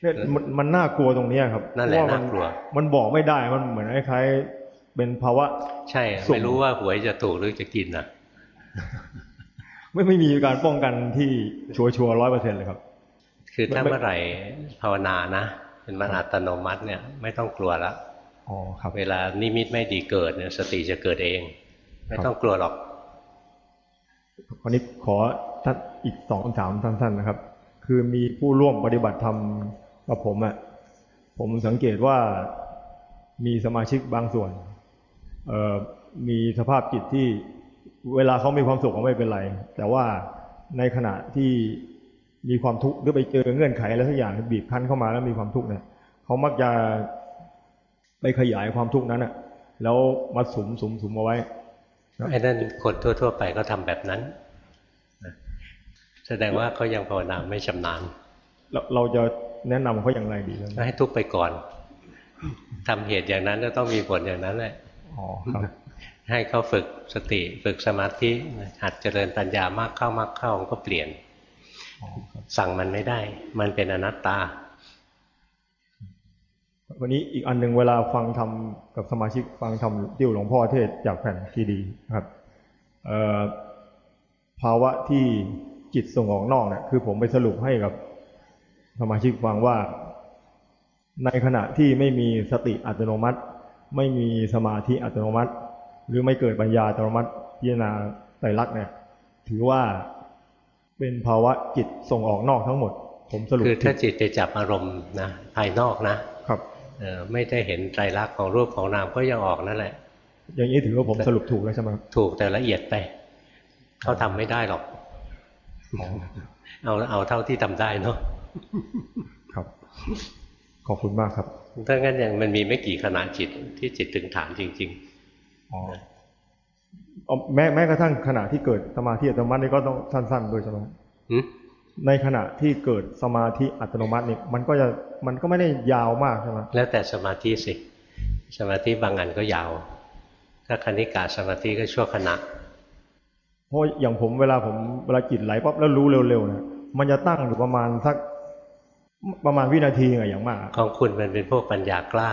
เนี่ยมันมันน่ากลัวตรงเนี้ยครับนั่นแหละเพราว่ามัน่ากลัว มันบอกไม่ได้มันเหมือนคล้ายๆเป็นภาวะ ใช่สุ่มไม่รู้ว่าหวยจะถูกหรือจะกินนะไม่ไม่มีการป้องกันที่ชัวชัวร้อยเปอร์เซ็นต์เลยครับ คือถ้าไม่เมื่อไหร่ภาวนานะเป็นมันอัตโนมัติเนี่ยไม่ต้องกลัวละอ๋อครับเวลานิมิตไม่ดีเกิดเนี่ยสติจะเกิดเอง ไม่ครับต้องกลัวหรอกวันนี้ขอท่านอีกสองคำถามสั้นๆนะครับ คือมีผู้ร่วมปฏิบัติธรรมกับผมอะ่ะผมสังเกตว่ามีสมาชิกบางส่วนมีสภาพจิตที่เวลาเขามีความสุขก็ไม่เป็นไร แต่ว่าในขณะที่มีความทุกข์หรือไปเจอเงื่อนไขอะไรสักอย่างบีบคั้นเข้ามาแล้วมีความทุกข์เนี่ยเขามักจะไปขยายความทุกข์นั้นอะแล้วมาสุมสุมสุมเอาไว้ไอ้นั่นคนทั่ว ๆ ไปก็ทำแบบนั้น แสดงว่าเขายังภาวนาไม่ชำนาญ เราเราจะแนะนำเขาอย่างไรดีครับให้ทุกข์ไปก่อนทำเหตุอย่างนั้นก็ต้องมีผลอย่างนั้นแหละอ๋อครับให้เขาฝึกสติฝึกสมาธิหัดเจริญปัญญามากเข้ามากเข้ามันก็เปลี่ยน สั่งมันไม่ได้ มันเป็นอนัตตา วันนี้อีกอันหนึ่งเวลาฟังทำกับสมาชิกฟังทำที่หลวงพ่อเทศจากแผ่นทีดีครับเอ่อภาวะที่ จิตส่งออกนอกเนี่ยคือผมไปสรุปให้กับสมาชิกฟังว่า ในขณะที่ไม่มีสติอัตโนมัติ ไม่มีสมาธิอัตโนมัติ หรือไม่เกิดปัญญาอัตโนมัติพิจารณาไตรลักษณ์เนี่ย ถือว่าเป็นภาวะจิตส่งออกนอกทั้งหมด ผมสรุปคือถ้าผิดจิตไปจับอารมณ์นะภายนอกนะครับเออไม่ได้เห็นไตรลักษณ์ของรูปของนามก็ยังออกนั่นแหละ อย่างนี้ถือว่าผมสรุปถูกแล้วใช่ไหมครับถูกแต่ละเอียดไปเขาทำไม่ได้หรอก เอาเอาเท่าที่ทำได้เนาะครับ ขอบคุณมากครับถ้างั้นอย่างมันมีไม่กี่ขณะจิตที่จิตถึงฐานจริงอ๋อเอาแม้แม้กระทั่งขณะที่เกิดสมาธิอัตโนมัตินี่ก็ต้องสั้นๆด้วยใช่ไหมๆหึในขณะที่เกิดสมาธิอัตโนมัตินี่มันก็จะมันก็ไม่ได้ยาวมากใช่ไหมแล้วแต่สมาธิสิสมาธิบางอันก็ยาว ถ้าคณิกาสมาธิก็ชั่วขณะ เพราะอย่างผมเวลาผมเวลาจิตไหลปั๊บแล้วรู้เร็วๆเนี่ยมันจะตั้งอยู่ประมาณสักประมาณวินาทีไงอย่างมาก ของคุณมันเป็นพวกปัญญากล้า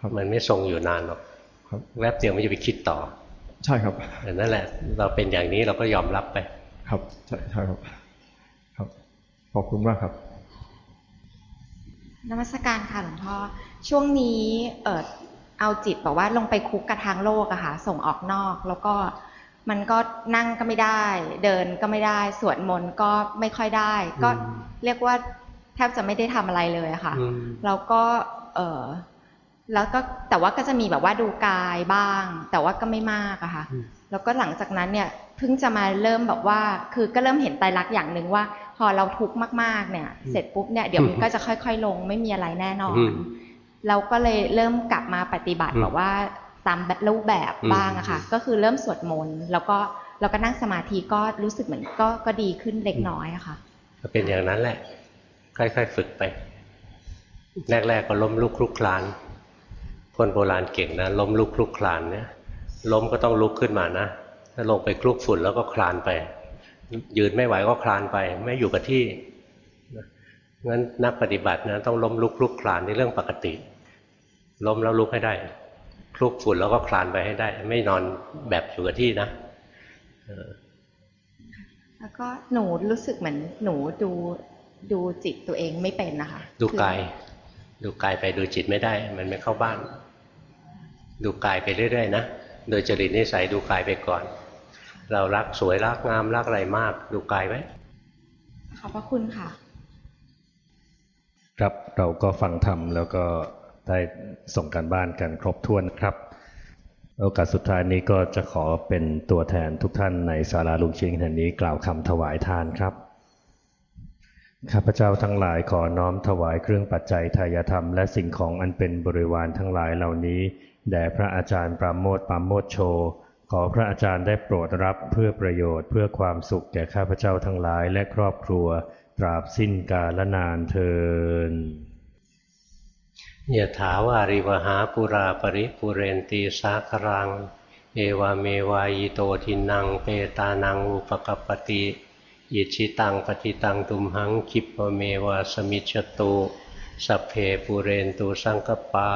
ครับมันไม่ทรงอยู่นานหรอกครับแวบเดียวมันจะไปคิดต่อ ใช่ครับแต่นั่นแหละ เราเป็นอย่างนี้เราก็ยอมรับไป ครับใช่ใช่ครับครับ ขอบคุณมากครับนมัสการค่ะหลวงพ่อช่วงนี้เออเอาจิตบอกว่าลงไปคุกกระทางโลกอะค่ะ ส่งออกนอกแล้วก็ มันก็นั่งก็ไม่ได้ เดินก็ไม่ได้ สวดมนต์ก็ไม่ค่อยได้ ก็เรียกว่าแทบจะไม่ได้ทำอะไรเลยอะค่ะอืมแล้วก็เออแล้วก็แต่ว่าก็จะมีแบบว่าดูกายบ้าง แต่ว่าก็ไม่มากอะค่ะ แล้วก็หลังจากนั้นเนี่ยเพิ่งจะมาเริ่มแบบว่า คือก็เริ่มเห็นไตรลักษณ์อย่างหนึ่งว่า พอเราทุกข์มากๆเนี่ย เสร็จปุ๊บเนี่ยเดี๋ยวมันก็จะค่อย ๆ ลงไม่มีอะไรแน่นอนอืมเราก็เลยเริ่มกลับมาปฏิบัติอืมแบบว่าตามรูปแบบอืมบ้างอะค่ะ ก็คือเริ่มสวดมนต์แล้วก็เราก็นั่งสมาธิก็รู้สึกเหมือนก็ก็ดีขึ้นเล็กน้อยอะค่ะ ก็เป็นอย่างนั้นแหละ ค่อยๆฝึกไป แรกๆก็ล้มลุกคลุกคลาน คนโบราณเก่งนะล้มลุกคลุกคลานเนี่ยล้มก็ต้องลุกขึ้นมานะถ้าลงไปคลุกฝุ่นแล้วก็คลานไป ยืนไม่ไหวก็คลานไป ไม่อยู่กับที่นะงั้นนักปฏิบัตินะต้องล้มลุกคลุกคลานในเรื่องปกติ ล้มแล้วลุกให้ได้ค ลุกฝุ่นแล้วก็คลานไปให้ได้ ไม่นอนแบบอยู่กับที่นะเออแล้วก็หนูรู้สึกเหมือนหนูดูดูจิตตัวเองไม่เป็นนะคะ ดูคือกาย ดูกายไปดูจิตไม่ได้ มันไม่เข้าบ้าน ดูกายไปเรื่อยๆนะโดยจริตนิสัยดูกายไปก่อน เรารักสวยรักงามรักอะไรมาก ดูกายไว้ขอบพระคุณค่ะ ครับเราก็ฟังธรรมแล้วก็ ได้ส่งการบ้านกันครบถ้วนครับ โอกาสสุดท้ายนี้ก็จะขอเป็นตัวแทนทุกท่านในศาลาลุงชิงแห่งนี้กล่าวคำถวายทานครับข้าพเจ้าทั้งหลายขอน้อมถวายเครื่องปัจจัยทายธรรมและสิ่งของอันเป็นบริวารทั้งหลายเหล่านี้แด่พระอาจารย์ปราโมทปราโมทโช ขอพระอาจารย์ได้โปรดรับเพื่อประโยชน์เพื่อความสุขแก่ข้าพเจ้าทั้งหลายและครอบครัว ตราบสิ้นกาลนานเทิน ยะถาวาริวหาปุราปริปุเรนตีสาครัง เอวาเมวายโตทินังเปตานังอุปกปติอิชิตังปฏิตังตุมหังคิปเมวาสมิจตุสัพเพปุเรนตุสังกปา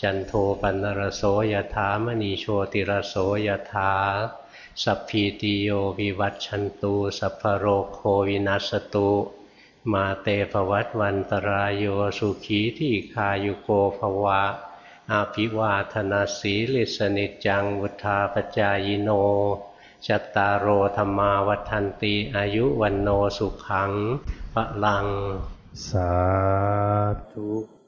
จันโทปันนรโสยถามณีโชติรโสยถาสัพพีติโยวิวัตชันตุสัพพโรโควินัสตุ มาเตภวัตวันตรายโยสุขีที่คายุโกภวะ อาภิวาธนาสีลิสนิจังวุธาปจายโนจัตตารโอธรรมาวัฒนติอายุวันโนสุขังพลัง สาธุ